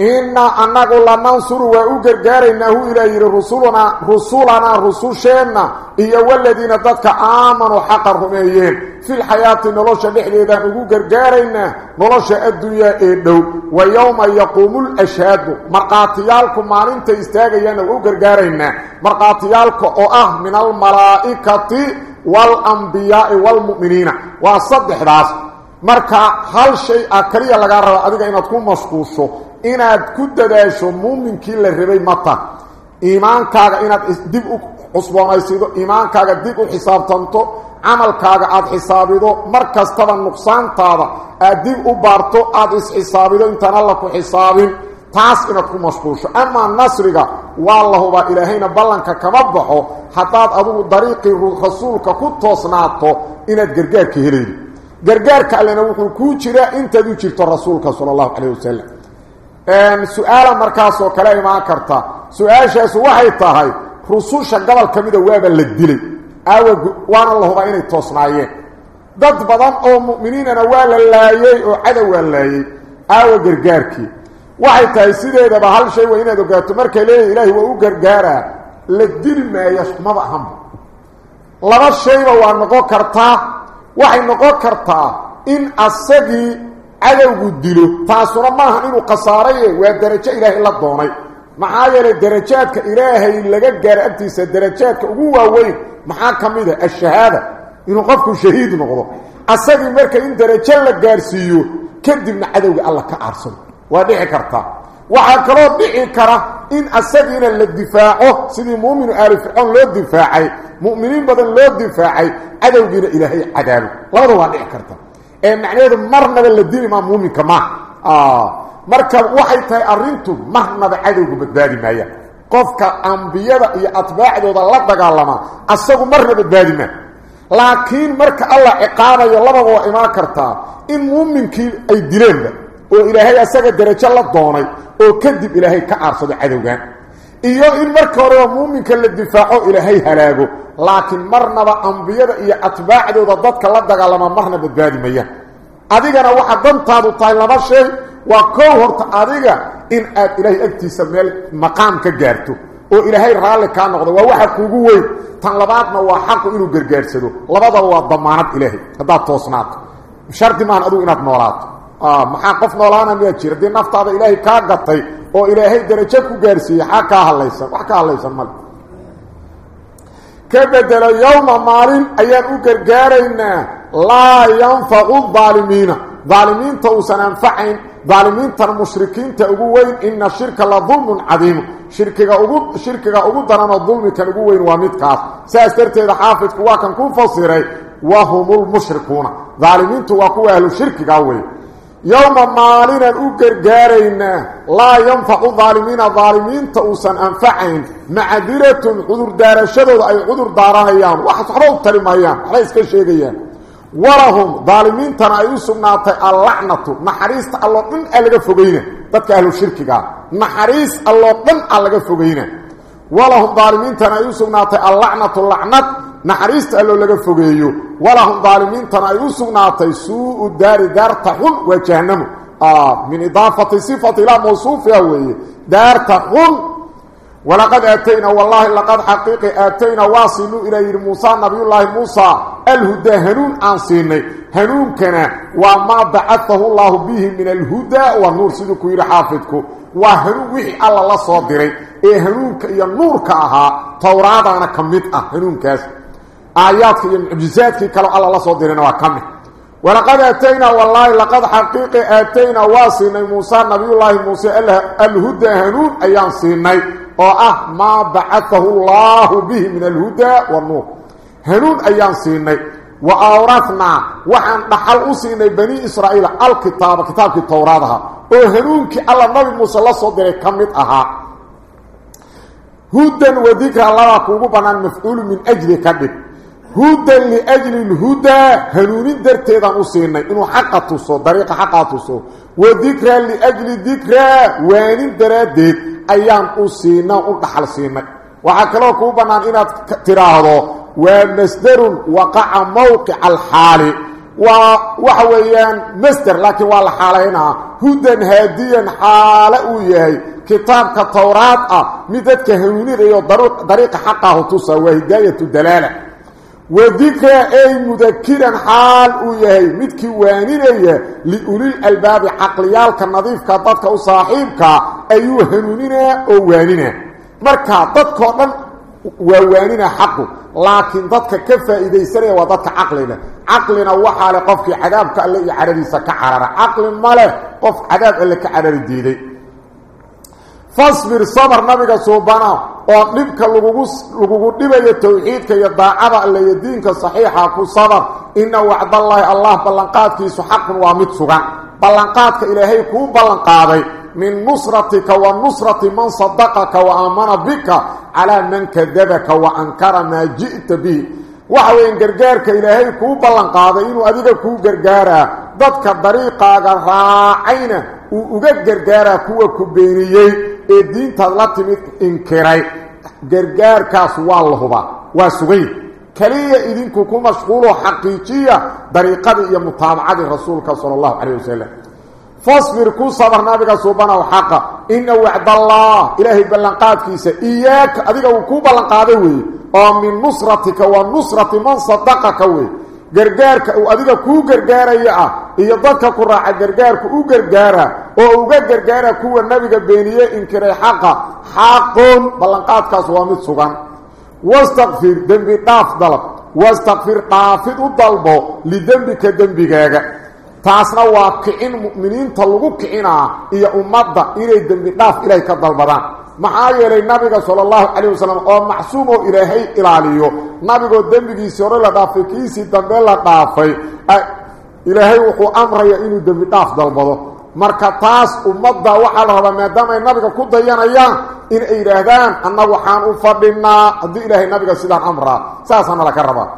الراعي أطبعد الرسوش الدونك إيا آقرب إلهي وأقرقاره إنا أنك لننصر وأقرقارينه إلهي رسولنا رسولنا رسوشنا إيا والذين ضدك آمنوا حق الرميين في الحياة نلوش بحليدا أقرقارينا نلوش الدنيا إيدو. ويوم يقوم الأشهاد مرقاتيالكم مالين تيستاقينا وأقرقارينا مرقاتيالكم أه من الملائكة والأنبياء والمؤمنين. وصدح راس marka hal shay ah kaliya laga rabo adiga inaad ku masquusho inaad ku dadaasho muuminkii la rabay mata iimaankaaga inaad dib u cusboonaysido iimaankaaga dib u xisaabtanto camalkaaga aad xisaabido mar kastaba nuqsaantaada aad dib u baarto aad isxisaabido intaan alla ku xisaabin taas inaad ku mashquulsho amaa nasriga waa la hubaa ilaahayna ballanka kama baxo haddaad adigu dariiqii rasuulka ku toosnaato inaad gargaarka helaydo gargaarka allena wuxuu kuu jiraa intaad u jirto rasuulka sala allahu calayh wasalam su-aala markaasoo kale imaan karta su-aashaasu waxay tahay rususha gobol ka mida waaba la dilay aawa waana la hubaa inay toosnaayeen dad badan oo mu'miniinana waa la laayey oo cadow waa laayey aawa gargaarkii waxay tahay sideedaba hal shay waa inaad ogaato markay leeyahy ilaahay waa u gargaaraa la dili maayo maba ahanba laba shayba waa noqon kartaa waxay noqon kartaa in asagii cadowgu dilo taasuna maaha inuu khasaaraye waa darajo ilaahay la doonay maxaa yeelay darajaadka ilaahay laga gaaro agtiisa darajaadka ugu waaweyn maxaa ka mid a ashahaada inuu qofku shahiid noqdo asagii marka in darajo la gaarsiiyo kadibna cadowga alla ka aarsado waa dhici kartaa waxaa kaloo dhici kara in asagiina la difaaco sidii muuminu aali fircoon loo difaacay mu'miniin badan loo difaacay cadowgiina ilaahay cadaabo labada waa dhici karta ee macnaheedu marnaba la dili maa muuminka maaha marka waxay tahay arrintu marnaba cadowga badbaadi maayaan qofka ambiyada iyo atbaacdooda la dagaalama asagu marna badbaadi maa laakiin marka alla ciqaabayo lababa waa imaan kartaa in muuminkii ay dileenba oo ilaahay asaga darajo la doonay oo kadib ilaahay ka aarsado cadowgan iyo in marka horeba muuminka la difaaco ilaahay halaago laakiin marnaba ambiyada iyo atbaacdooda dadka la dagaalama marna badbaadi mayaan adigana waxaa dantaadu tahay laba shay waa koow horta adiga in aad ilaahay agtiisa meel maqaam ka gaarto oo ilaahay raalli kaa noqdo waa waxa kuugu weyn tan labaadna waa xaqu inuu gargaarsado labadaba waa damaanad ilaahay haddaad toosnaato shardi maan adigu inaad noolaato maxaa qof noolaana miyaa jira dii naftaada ilaahay kaa gatay oo ilaahay darajo ku gaarsiiyey xaa kaa hadlaysan? Wax ka hadlaysan male. كبدل يوم مالين أيان أقرقارينا لا ينفق الظالمين ظالمين توسن أنفعين ظالمين المشركين تأقوين إن الشرك لظلم عظيم شركة أقود شركة أقود درنا الظلم كان أقوين ومدكاس سأسترت إذا حافظ كواكا كون فصيري ظالمين يوم مالنا أقرقارينا لا ينفع الظالمين ظالمين توسن أنفعين. معذرة عذر دار الشدود أي عذر داران أيام واحد حلو ترم أيام حليس كالشيء أيام ولهم ظالمين تنايو سبناتي اللعنة. محريست الله دن ألغا فوقينا تدك أهل الشرك قال. محريس دن ألغا فوقينا محريست الله لغا فوقيو. ولهم ظالمين تنايو سبناتي سوء دار دار تحن وجهنم. آه من إضافة صفة إلى موصوف يهوي دار تحن ولقد آتينا والله لقد حقيقي آتينا واصلوا إلى موسى نبي الله موسى. الهدى هنون أنصيني هنون كان وما بعثه الله به من الهدى والنور سيدكو إلى حافظكو. وهنون وحي الله صادري إيه هنون كإيا النور كأها. توراة أنا كميت. هنون كاس. آيات كإيا معجزات كي كانوا الله الله صادرين وكمي ولقد آتينا والله لقد حقيقي آتينا واصلنا موسى نبي الله موسى الهدى هنون أيان صيني وآه ما بعثه الله به من الهدى والنور هنون أيان سيني وأورثنا وحن نحل أسيني بني إسرائيل الكتاب كتاب التوراة وهنونك الله النبي موسى الله صدره كمت أها هدى وذكر الله كوبنا مفعول من أجل كذب هدى لأجل الهدى هنون درتيدا أسيني إنه حقا تصو طريق حقا تصو هدى لأجل الهدى هنون درتيضا أسينا إنو حقا تصو دريق حقا تصو وذكرا لأجل ذكرا وان درتيض أيام أسينا أرتحل سينا وحكلو كوبانا إنا تراهضو ومسدر وقع موقع الحال. وحويان مستر لكن والحال هنا هدى هاديا حالا أوياي كتاب التوراة آه، مدد كهنون ريو دريق حقا تصو وهداية الدلالة وذكر أي مذكرا حال ويهي. مدك وانينيا لأولي الألباب عقليال كالنظيف كضدك وصاحبك أيو هنونينا أو وانينا مركا ضدك ووانينا حقه. لكن ضدك كفا إذا يسري وضدك عقلنا؟ عقلنا وحا لقفك عذابك اللي عربي سكعرر عقل ماله قف عذاب اللي كعرر الديدي فاصبر صبر نبيك سوبانا وقلبك لغو دبي توحيدك داعبا اللي يدينك صحيحا كو صبر ان وعد الله الله بلنقاتك حق وامد سغان بلنقاتك الهي كو بلنقادي من نصرتك ونصرة من صدقك وآمن بك على من كذبك وأنكر ما جئت به وحوين قرقارك إلهي كو بلنقادي إنو أذيك كو قرقارا ضدك uga gargaara kuwa ku beeniyey. Timid inkiray gargaarkaas waa la hubaa waa sugay kaliya idinku ku mashquulo xaqiijiya dariiqadii iyo mutaabacadii rasuulka sala allahu calayh wasalam fasbir ku sabar nabiga suubanaw xaqa ina wacdallah ilaahay ballanqaadkiisa iyaaka adiga uu kuu ballanqaaday weeye oo min nusratika wa nusrati man sadaqaka weeye gargaarka uu adiga kuu gargaaraya ah iyo dadka ku raaca gargaarku u gargaara oo uga gargaara kuwa nabiga beeniye inkiray xaqa xaqoon ballanqaadkaas waa mid sugan wastakfir dembi dhaaf dalab wastakfir dhaafid u dalbo lidembika dembigaaga taasna waa kicin mu'miniinta lagu kicinaa iyo ummadda inay dembi dhaaf ilaahay ka dalbadaan maxaa yeelay nabiga sala allahu calayh wasalam oo macsuum oo ilaahay ilaaliyo nabigoo dembigiisii hore la dhaafay kiisii dambe la dhaafay ilaahay wuxuu amraya inuu dembi dhaaf dalbado marka taas ummadda waxaa la rabaa maadaama ay nabiga ku dayanayaan in ay yidhaahdaan annagu waxaan u fadhinaa haddii ilaahay nabiga sidaan amraa saasaana laka rabaa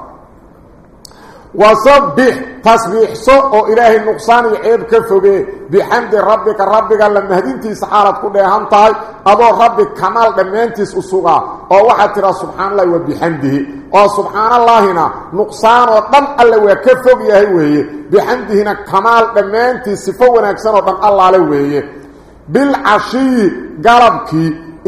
وصبح تصبيح سوء إلهي النقصان يعيب كفوه بحمد ربك ربك لما هدينتي سحارة كلها هانتاي. أدو ربك كمال دمينتيس أسوغا أو واحد ترى سبحان الله وبحمده. أو سبحان الله هنا نقصان وطن الله وكفوه يهوه بحمده هنا كمال دمينتيس نكسان وطن الله عليه بالعشي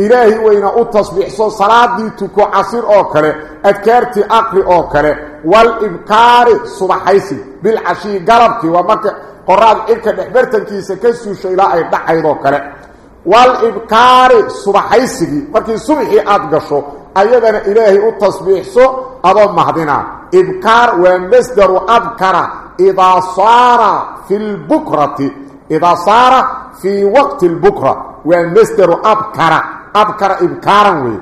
قربك إلهي وين أتصبح سو صلاة تكو عصير أو كله أذكارتي أقري أو كله والإبكار صباحيسي بالعشي قلبك ومرك قراد إلك نحبرتن كيسا كسو شيء أي دعي أو كله والإبكار صباحيسي مركي صبحي أدقشو ayadana ilaahay u tasbiixso adoo mahdina ibkaar waa masdaru abkara idaa saara fi lbukrati idaa saara fii waqti lbukra waa masdaru abkara أبكر إبكارا ويه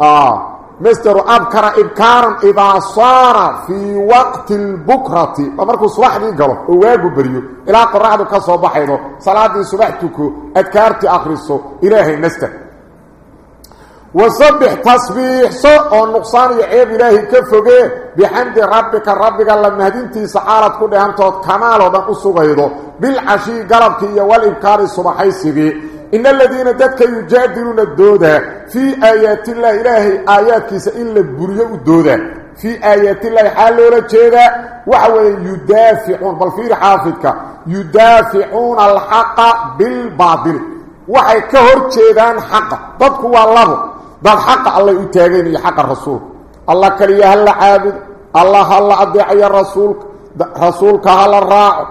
آه. مستر أبكر إبكارا إذا صار في وقت البكرة. أمركو صباح دي قلو وواقو بريو. إلا قرر عدو كسو بحيدو صلاة دي صباحتوكو أدكارتي أخرصو إلهي مستر وصبح تصبيح سوء النقصان يعيب إلهي كفوكي. بحمد ربك. ربك اللهم هدينتي سحارت كودهان تود كمالو بقصو غيدو بالعشي قلبك إيا والإبكار الصباحي سيبي. إن الذين ددك يجادلون الدودة في آيات الله إلهي آيات كيس إلا بريو الدودة في آيات الله حالو لجيدا وحوى يدافعون بل في حافظك يدافعون الحق بالباطل وحي كهر جيدان حق ضدكوا الله xaqa alla u taagan iyo xaqa rasuulka allah kaliya hal caabud allah hal adeecayo rasuulka rasuulka hal raaco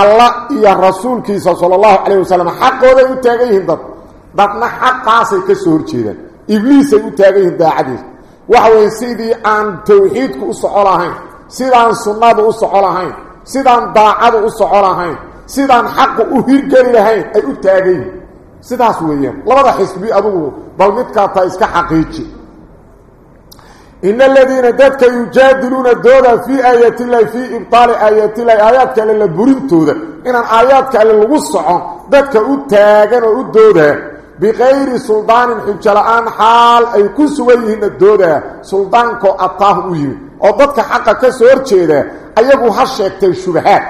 alla iyo rasuulkiisa sallallahu alayhi wasallam xaqooda u taagan yihiin dad dadna xaqaasay ka soo horjeedaan ibliisay u taagan yihiin daacadiis waxa weeye sidii aan tawxiidku u soco lahayn sidaan sunnadu u soco lahayn sidaan daacadu u soco lahayn sidaan xaqu u hirgeli lahayn ay u taagan yihiin sidaas weeyaan labada xisbi adugu bal midka ta iska xaqiiji إن الذين دكت يجادلون الدودة في آيات الله في إبطال آيات الله آياتك للبرنتو إن آياتك للغصة دكت أتاقن الدودة. بغير سلطان حجلان حال أي كسوه إن الدودة. سلطانك أطاهوه وضبك حقا كسور جيدة أيبو هشك تشبهات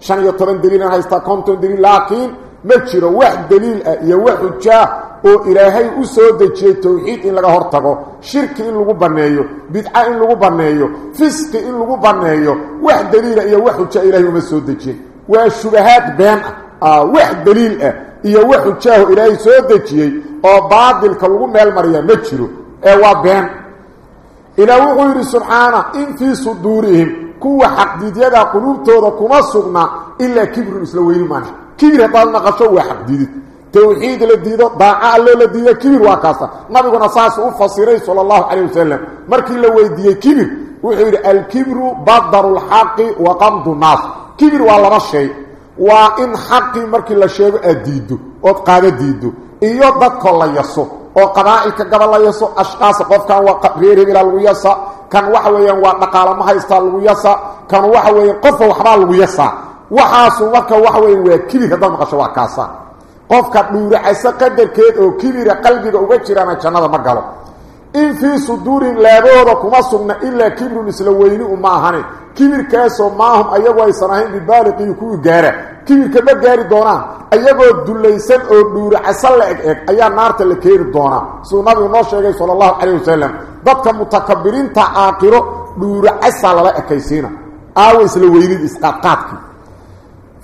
شان يطبن دليل هايستا كنتم دليل لكن ما تشيرو واحد دليل يوحد جاه. Ah oo ilaahay u soo dejiyay tawxiid in laga hortago shirki in lagu baneeyo bidca in lagu baneeyo fisqi in lagu baneeyo wax daliil iyo wax xujaa ilaahay uma soo dejiyay waa shubahaad been ah wax daliil ah iyo wax xujaa oo ilaahay soo dejiyay oo baadilka lagu meel mariya ma jiro ee waa been ilaa wuxuu yidhi subxaana in fii suduurihim kuwa xaqdiidyada quluubtooda kuma sugna ilaa kibrun isla weyni maana كبير هذا نقشه واحد ديد توحيد لديده ضاعه الله لديده كبير واكاسا نبينا صاص وفسره صلى الله عليه وسلم مركي لو ويديه كبير وحير الكبر بدر الحق وقمد الناس كبير والله شيء وان حق مركي لا شيء اديدو أو قاده ديدو iyo dadka la yaso oo qabaa'ilka gabal la yaso ashqaas qofkan waa qabriir ila lagu yasa kan waxa weeyaan waa dhaqaale ma haysta lagu yasa kan waxa weeyaan qof waxba lagu yasa waxaasu marka waxa weyn waa kibir hadda maqasho waa kaasa qofka dhuuracaysa qadarkeed oo kibira qalbiga uga jirana jannada ma galo in fi sudurin laabooda kuma sugna illa kibrun isla weyni uma ahane kibirkaasoo maahum ayagoo aysan ahayn bibaaliqii kuwii gaara kibirka ma gaari doonaan ayagoo dulaysan oo dhuuracaysa la eg eg ayaa naarta la keeni doonaa siduu nabigu noo sheegay sala allahu calayh wasalam dadka mutakabiriinta aakiro dhuuracaysa lala ekaysiina aawo isla weynid isqaadqaadkii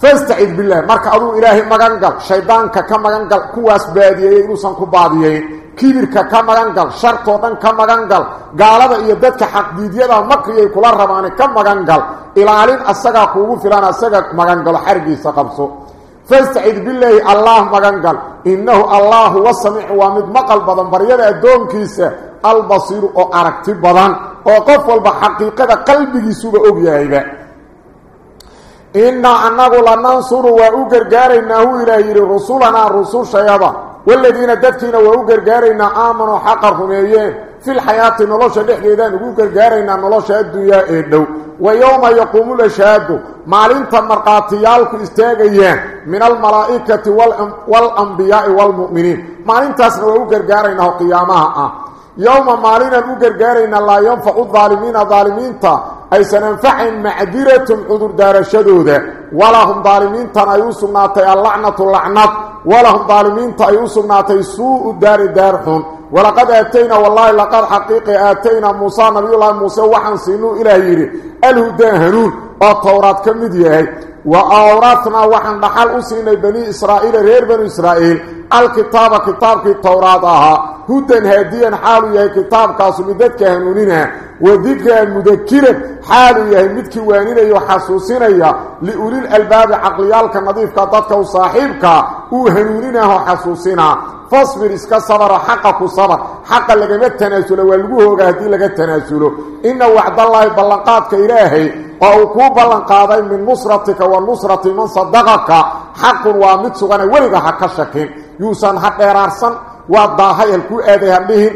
فاستعذ بالله marka adu ilaahi magan gal shaydaanka ka magan gal kuwaas baadiyay inuusan ku baadiyeyn kibirka ka magan gal sharto dhan ka magan gal gaalada iyo dadka xaqdiidyada makriyay kula rabaan ka magan gal ilaalin asaga kuugu filan asaga magan gal xargiisa qabso فاستعذ بالله الله magan gal innahu allah huwa samiic wa mid maqal badan baryada adoonkiisa albasir oo aragti badan oo qof walba xaqiiqada qalbigiisuba og yahayba إنا أنه لننصر وأقرقارنا هو إلهي رسولنا رسول شيطة والذين دفكنا وأقرقارنا آمنوا حقا رميين في الحياة نلوش الإحديدان وأقرقارنا نلوش الدنيا إدو. ويوم يقوم الأشهاد مالين تمرقاتيالك استاقيان من الملائكة والأنبياء والمؤمنين. مالين تسنوا وأقرقارنا قيامها. يوم مالين وأقرقارنا لا ينفع الظالمين ظالمين تا. أي سننفعهم معذرة عذر دار الشدودة. ولهم ظالمين تنايوسوا ناتي اللعنة اللعنة ولهم ظالمين تنايوسوا ناتي سوء دار دارهم. ولقد آتينا والله لقد حقيقي آتينا موسى نبي الله موسى وحن سينو إلهي. الهدى هنون. والتوراة الكتاب كتاب التوراة هدى هاديا حالو يهي كتاب كاسو مددك هنونينها. وذكرى المذكرة حالو يهي مدك وانين يحسوسين لأولي الألباب عقليالك النظيف كتابك وصاحبك. وهنونينه حسوسنا فاصبر اسك صبر حقك صبر. حق لغا تناسل والغو هوغا هدي لغا تناسل إن وعد الله بلنقاتك إلهي. أو كو بلنقاداي من نصرتك ونصرة من صدقك. حق وامد سغنا ولغا حق يوسان حق يرارسن وضاهي الكو ايدي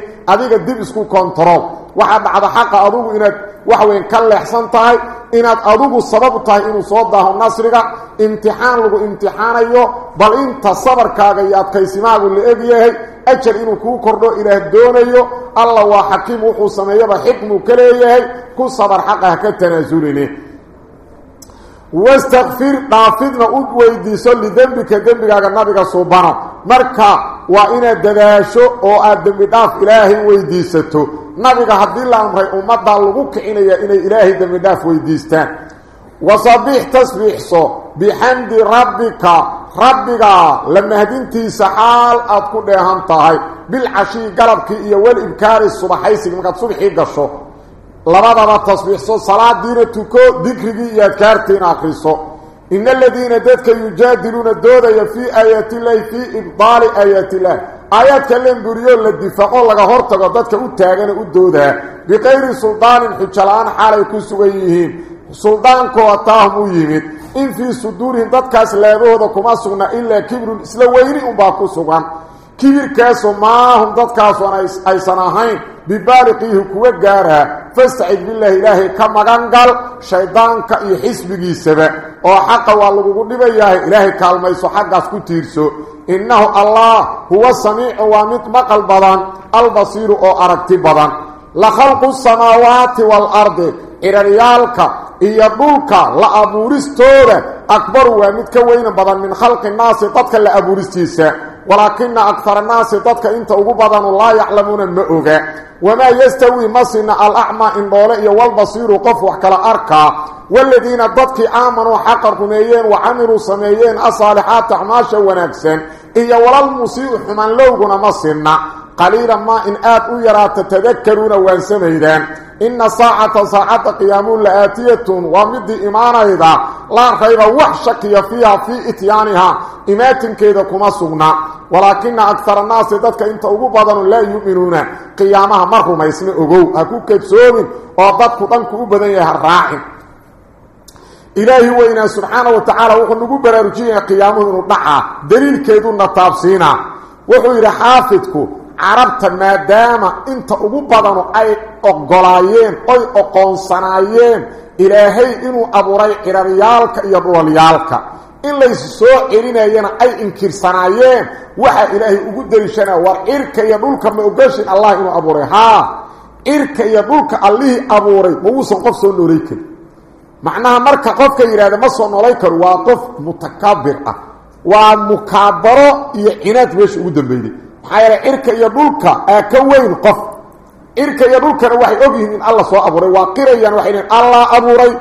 control waxa dhacda xaq adugu inaad wax weyn ka leexsan tahay inaad adugu sabab tahay inuu soo daaho nasriga imtixaan lagu imtixaanayo bal inta sabarkaaga iyo adkaysimaagu la eg yahay ajar inuu kuu kordho ilaah doonayo alla waa xakiim wuxuu sameeyaba xikmuu ka leeyahay ku sabar xaqah ka tanaasulini واستغفر ضافدنا اوغوي دي سولي ذنبك ذنبك نبيك صبره مركا وأنا دداشو أو أدم ضاف إلهي ويديستو نبيك حد الله امه امه لو كينيا اني إلهي دم ضاف ويديستا وصبيح تصبيح صو. بحمد ربك. ربك لما هدينتي سحال اكو دهانتهي بالعشي قلبك يا ولد انكار الصبحي سمك صبحي قشو iyo adkaartiina akhriso in aladiina dadka yujaadiluuna doodaya fii aayaati illaahi fii ibdaali aayaati illaah aayaadka lemburiyo la difaaco laga hortago dadka u taagana u doodaa biqayri suldaanin xujo la-aan xaalay ku sugan yihiin suldaankoo ataahum u yimid in fii suduurihim dadkaas laabahooda kuma sugna ilaa kibrun isla weyni unbaa ku sugan kibirkaasoo maahum dadkaasoo aysan ahayn bibaaliqiihi kuwa gaaraa xisbigiisaba oo xaqa waa lagugu dhibayahay ilaahay kaalmayso xaggaas ku tiirso innahu allah huwa samiicu waa mid maqal badan albasiiru oo aragti badan la khalqu samaawaati waalardi ciraryaalka iyo dhulka la abuuristooda akbaru waa mid ka weyna badan min khalqi naasi dadka la abuuristiisa ولكن أكثر الناس ضدك انت أقبضا لا يعلمون مأوغا وما يستوي مصنا الأعمى إن دولئي والبصير قفوح كلا أركا. والذين ضدك آمنوا حقركم ايين وعملوا سميين قليلا ما إن آت أيرا تتذكرون وانسميدان إن ساعة ساعة قيام لآتية ومد إيمان إذا لا خير وحشك فيها في إتيانها. إماتن كيدا كما سغنا ولكن أكثر الناس ذاتك إنت أقوبضا لا يؤمنون. قيامها مرحو ما يسمع أقو أكو كتسومن وضدك تنك أبدا يهرائن إلهي وإنا سبحانه وتعالى وقل نقول برارجين قيامه نطعا دليل كيدو نطابسينا وحو حافظكو carabta maadaama inta ugu badanu ay ogolaayeen oy oqoonsanaayeen ilaahay inuu abuuray ciraryaalka iyo dhulalyaalka in laysu soo celinayana ay inkirsanaayeen waxa ilaahay ugu dariishanaa war cirka iyo dhulka ma ogashin allah inuu abuuray haa cirka iyo dhulka allihii abuuray ma uusan qof soo noolay karin macnaha marka qofka yidhahda ma soo noolay karo waa qof mutakabir ah waa mukaabaro iyo cinaad meesha ugu dambeeyey maxaa cirka iyo dhulka aa ka weyn qof. Cirka iyo dhulkana waxay og yihiin in alla soo abuuray. Waa qirayaan waxay leeyihiin allah abuuray.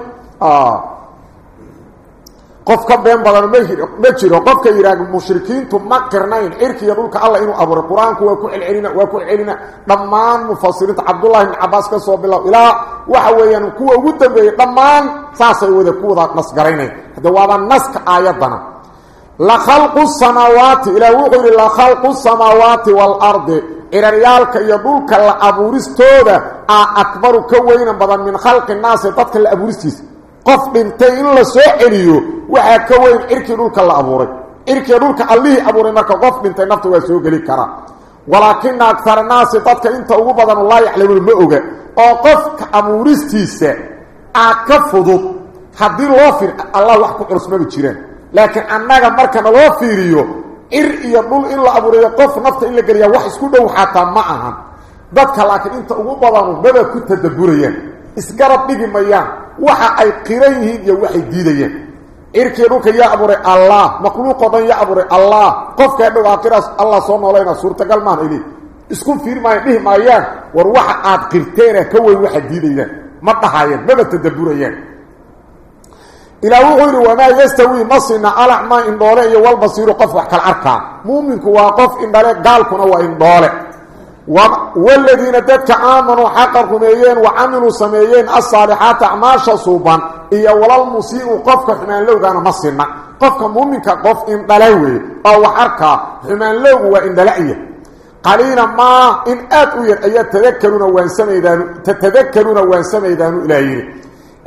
Qof ka been badan ma jiro qofka yidhaahda mushrikiintu ma qirnayn. Cirka iyo dhulka alla inuu abuuray. Qur'aanku waa ku celcelina waa ku celcelina. Dhammaan mufasiriinta cabdullahi ibn cabaas ka soo bilow ilaa waxa weeyaan kuwa ugu dambeeyey dhammaan saasay wada ku wada nasgaraynayn hadde waaba naska aayaddana لخلق السماوات إلى وغير لخلق السماوات والارض اريالك يدولك لابورستودا اكبر كوين بدن من خلق الناس تدك لابورستيس قف دنتي ان لا سو la abuuray irkii dhulka allah abuuray marka qof dhintay naftu waa soo gali kara walakin akthar naas dadka inta ugu badan la yaclamu ma oga oo qofka abuuristiisa aa ka fudud hadii loo fir allah wax ku cursma jiraan laakiin annaga markana loo fiiriyo ir iyo dhul in la abuurayo qof nafta in la geliya wax isku dhow xataa ma ahan dadka laakiin inta ugu badanu maba ku tadabburayaan isgarab dhigi mayaan waxa ay qiran yihiin iyo waxay diidayaan irkii dhulka yaa abuuray allah makhluuqoo dhan yaa abuuray allah qofkaa dhow aakhiraas allah soo noolayna suurtagal maaha ili isku fiirmaayan dhihi maayaan war waxa aad qirteena ka weyn waxa diidayaan ma dhahayaan maba tadabburayaan إلى وغير وما يستوي مصنا الأعمى إن دولة والبصير قف وحكى العركة. مؤمنك واقف إن دولة قالكنا وإن دولة. والذين تدك آمنوا حقركم إيين وعملوا سميين الصالحات أعماشا صوبا. إيا ولا المسيء قفك حمان لو كان indhala wey oo wax arkaa xumaanlowgu waa indhala'ya qaliila maa in aad u yar ayaa tadakaruuna waansamaydaan tatadakaruuna waansamaydaan ilaah yidhi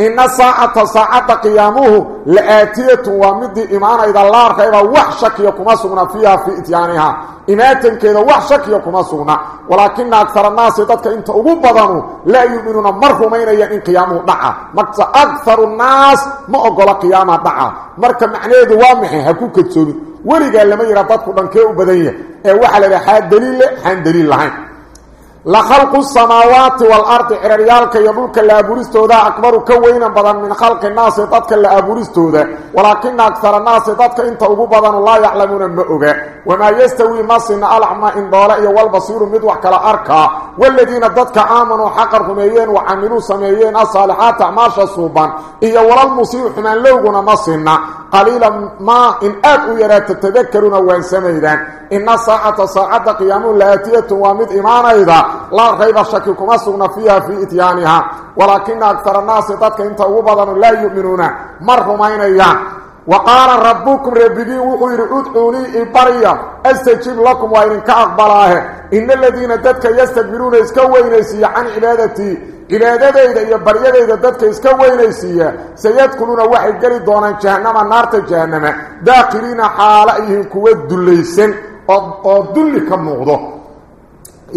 إن ساعة ساعة قيامه لآتية ومد إيمان إذا الله خير وحشك يكما سونا فيها في إتيانها. إماتن كذا وحشك يكما سونا. ولكن أكثر الناس يددك إن تأبوا لا يؤمنون مرهمين يعني قيامه دعا. مكتا أكثر الناس ما أقول قيامه دعا. مركا معنى دوامحي هكو كتسوني. ورقا لما يرددك بانكيو بدنيا إيه وحل لحاد دليل حان دليل لحان. لخلق السماوات والأرض عريالك يبولك لأبورستودا أكبر كوينا بدن من خلق الناس ضدك لأبورستودا ولكن أكثر الناس ضدك إنت أبو بدن لا يعلمون مؤغا وما يستوي مصن ألعما إن ضالئي والبصير مدوح كالأركا والذين ضدك آمنوا حقر هميين وعملوا سميين الصالحات عماشا صوبا إيا ولا المصير حمان لوغنا مصن قليلا ما إن أدعوا يرى تتذكرون وان سميدان إن الساعة ساعة لا ريب الشك كما سغنا فيها في إتيانها. ولكن أكثر الناس ضدك إنت وبضا لا يؤمنون. مرهمين إياه وقال ربكم ربكي وقير أدعوني إبريا أستجيب لكم وإن كأقبلاه. إن الذين ضدك يستكبرون إسكوين عن عبادتي. baryadayda dadka iska weynaysiiya sayadkuluuna waxay geli doonaan jahannama naarta jahannama daakiliina xaala yihiin kuwa dullaysan oo dulli ka muuqdo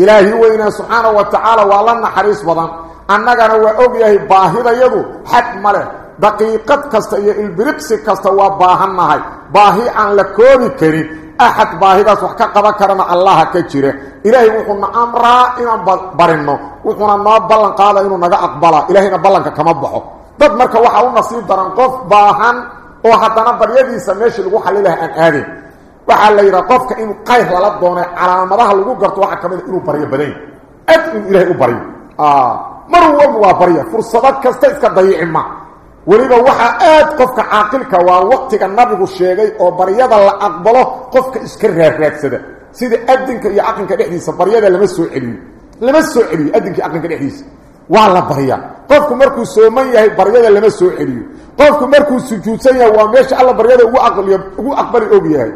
إلهي وإنا سبحانه وتعالى وألنا حريص بضان. أنقنا وعبيه باهدا يدو حق ماله دقيقة كستا إلبريبسي كستا وباهنا هاي باهي عن لكوبي كري. أحد باهدا سوحكا قبا كرنا الله كتيري إلهي وخونا أمرا إنا بارنو. وخونا ما بلن قال إنو نقا أقبلا. إلهي نبلن كمبحو dad markaa waxa uu nasiib daran qof baahan oo haddana bariyadiisa meeshii lagu xalilay aan aadin waxaa la yidhaha qofka inuu qayr lala doonay calaamadaha lagu garto waxaa ka mid a inuu baryo badan ad inuu ilaahay u baryo mar walba waa barya fursado kasta iska dayici ma weliba waxaa aad qofka caaqilka waa waqtiga nabigu sheegay oo baryada la aqbalo qofka iska raarraadsada sida adinka iyo aqlinka dhexdiisa baryada lama soo celiyo lama soo celiyo adinka aqlinka dhexdiisa waa la baryaa qofku markuu sooman yahay baryada lama soo celiyo qofku markuu sujuudsan yahay waa meesha alla baryada ugu aqbali og yahay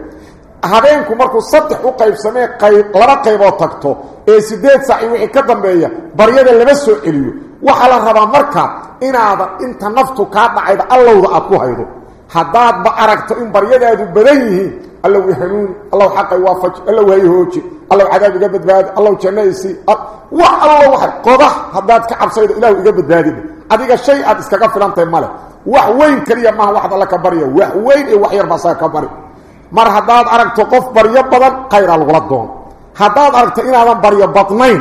habeenku markuu saddex u qaybsamee qayb laba qayboo tagto ee sideed saac wixii ka dambeeya baryada lama soo celiyo waxaa la rabaa marka inaadan inta naftu kaa dhacayda allowda aad ku haydo haddaadba aragto in baryadaadu badan yihiin allow ihanuuni allow xaqay waafaji allow hay hooji allow cadaab iga badbaadi allow janno isii wax allo waxa haddaad ka cabsaydo ilaahu iga badbaadi adiga shay aad iskaga filantahay male wax weyn kaliya maaha waxda la ka barya wax weyn ee wax yar baa saga ka bari mar haddaad aragto qof baryo badan khayraa lagula doono haddaad aragto inaadan baryo badnayn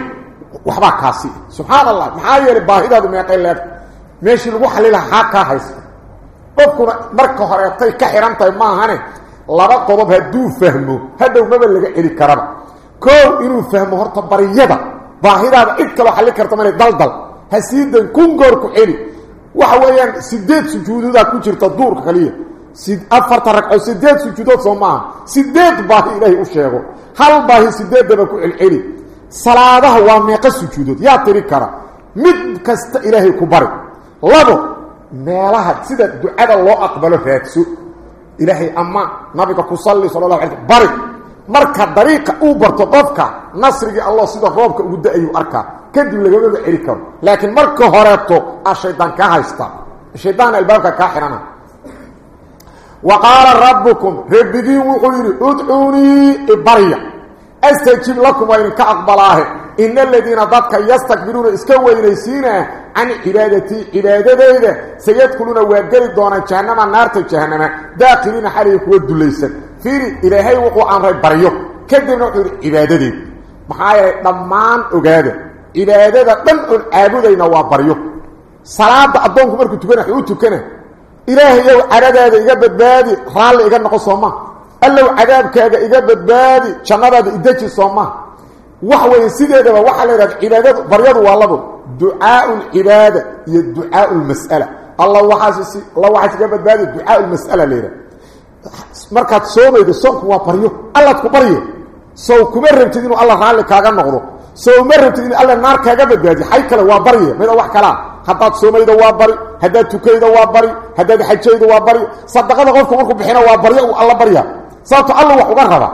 waxbaa kaasi subxaan allah maxaa yeelay baahidaadu meeqay leeg meeshii lagu xali lahaa xaa kaa haysta qofkuna marka horeetay ka xihan tahay maahane laba qodob hadduu fahmo hadhow maba laga celi karaba koow inuu fahmo horta baryada baahidaada cid kaloo xalli karta male daldal ha siidan kun goor ku celi waxa weeyaan sideed sujuudodaa ku jirta duurka kaliya ragco sideed sujuudood soo maaha sideed baahi ilaahay u sheego hal baahi sideedaba ku celceli salaadaha waa meeqa sujuudood yaa tiri kara mid kasta ilaahay ku bari labo meelaha sida ducada loo aqbalo raadso ilaahay ama nabiga ku salli sala allahu alay bari marka dariiqa uu barto qofka nasrigii allah sida roobka ugu da-ayuu arkaa kadib lagamaba celi karo laakiin marka horeeto a shaydaan kaa haysta shaydaan albaabka kaa xihana وقال ربكم ربكي وحيري ادعوني إبريا أستجيب لكم وإن كأقبلاه. إن الذين ضدك يستكبرون إسكوا إليسينا عن عبادتي. عبادة ذي سيدخلون ويقري دونا جهنم النار جهنم. داخلين حريك ودو ليسا فيري إلهي وقو عن بريو. كدب نوحير عبادة ذي محايا ضمان أقادة. عبادة دمع عابدين وبريو صلاة أدونكم مركو تكونه حيو تكونه إلهي يو عقاد هذا إقابت بادي خال إقابت نقو صوما ألو عقاد كاقا إقابت بادي شنر هذا إدتي صوما وحوة يسيد هذا وحوة يراد عبادة بريض والله. دعاء العبادة هي الدعاء المسألة. الله وحاسس الله وحاسس إقابت بادي دعاء المسألة ليرا مركات صوما إذا صوك هو بريض الله تكو بريض سو كمرم تدينو الله خالي كاقا نقضو. سو مرم تدينو الله نار كاقا بادي حيك الله وبريض ماذا وحك haddaad soomaydo waa bari haddaad tukayda waa bari haddaad xajayda waa bari sadaqada qofku markuu bixina waa barya uu alla barya sababto alla wax uga raba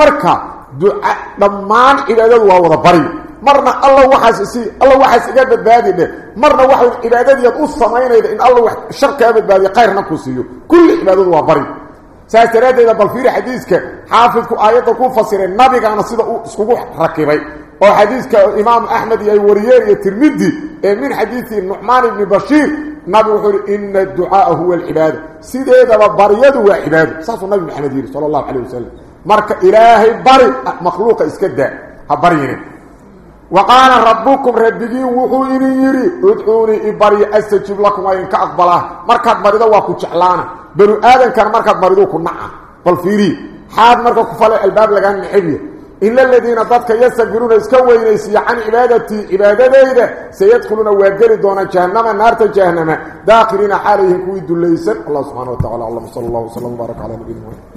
marka duca dhammaan cibaadadu waa wada bari marna alla waxaas isi alla waxaas iga badbaadi dheh marna waxa cibaadadiiad u samaynayda in alla wax shar kaa badbaadiyo khayrna ku siiyo kulli cibaadadu waa bari saas daraaddeeda bal fiiri xadiiska xaafidku aayadda ku fasiray nabigaana sida uu iskugu rakibay أو حديث إمام أحمد يوريير يترمدي من حديث النعمان بن بشير ما بيقول إن الدعاء هو العبادة سيدة هذا بريد هو عبادة صحيح النبي محمد صلى الله عليه وسلم مرك إلهي بري مخلوق إسكدة هبريين وقال ربكم ربي وحويني يري ادعوني إبري أستجب لكم وإنك أقبله مركات مريضة وكو تحلانة بل آذن كان مركات مريضة وكو نعم بل فيري حاد مركات كفالي الباب لغان نحبيه إلا الذين ضدك يستقرون اسكوه إليس عن يعني إبادتي إبادتي سيدخلون وقال دون جهنم نار جهنم داخلين حاليهم كويد الله سبحانه وتعالى الله صلى الله وسلم وبرك على نبي المهن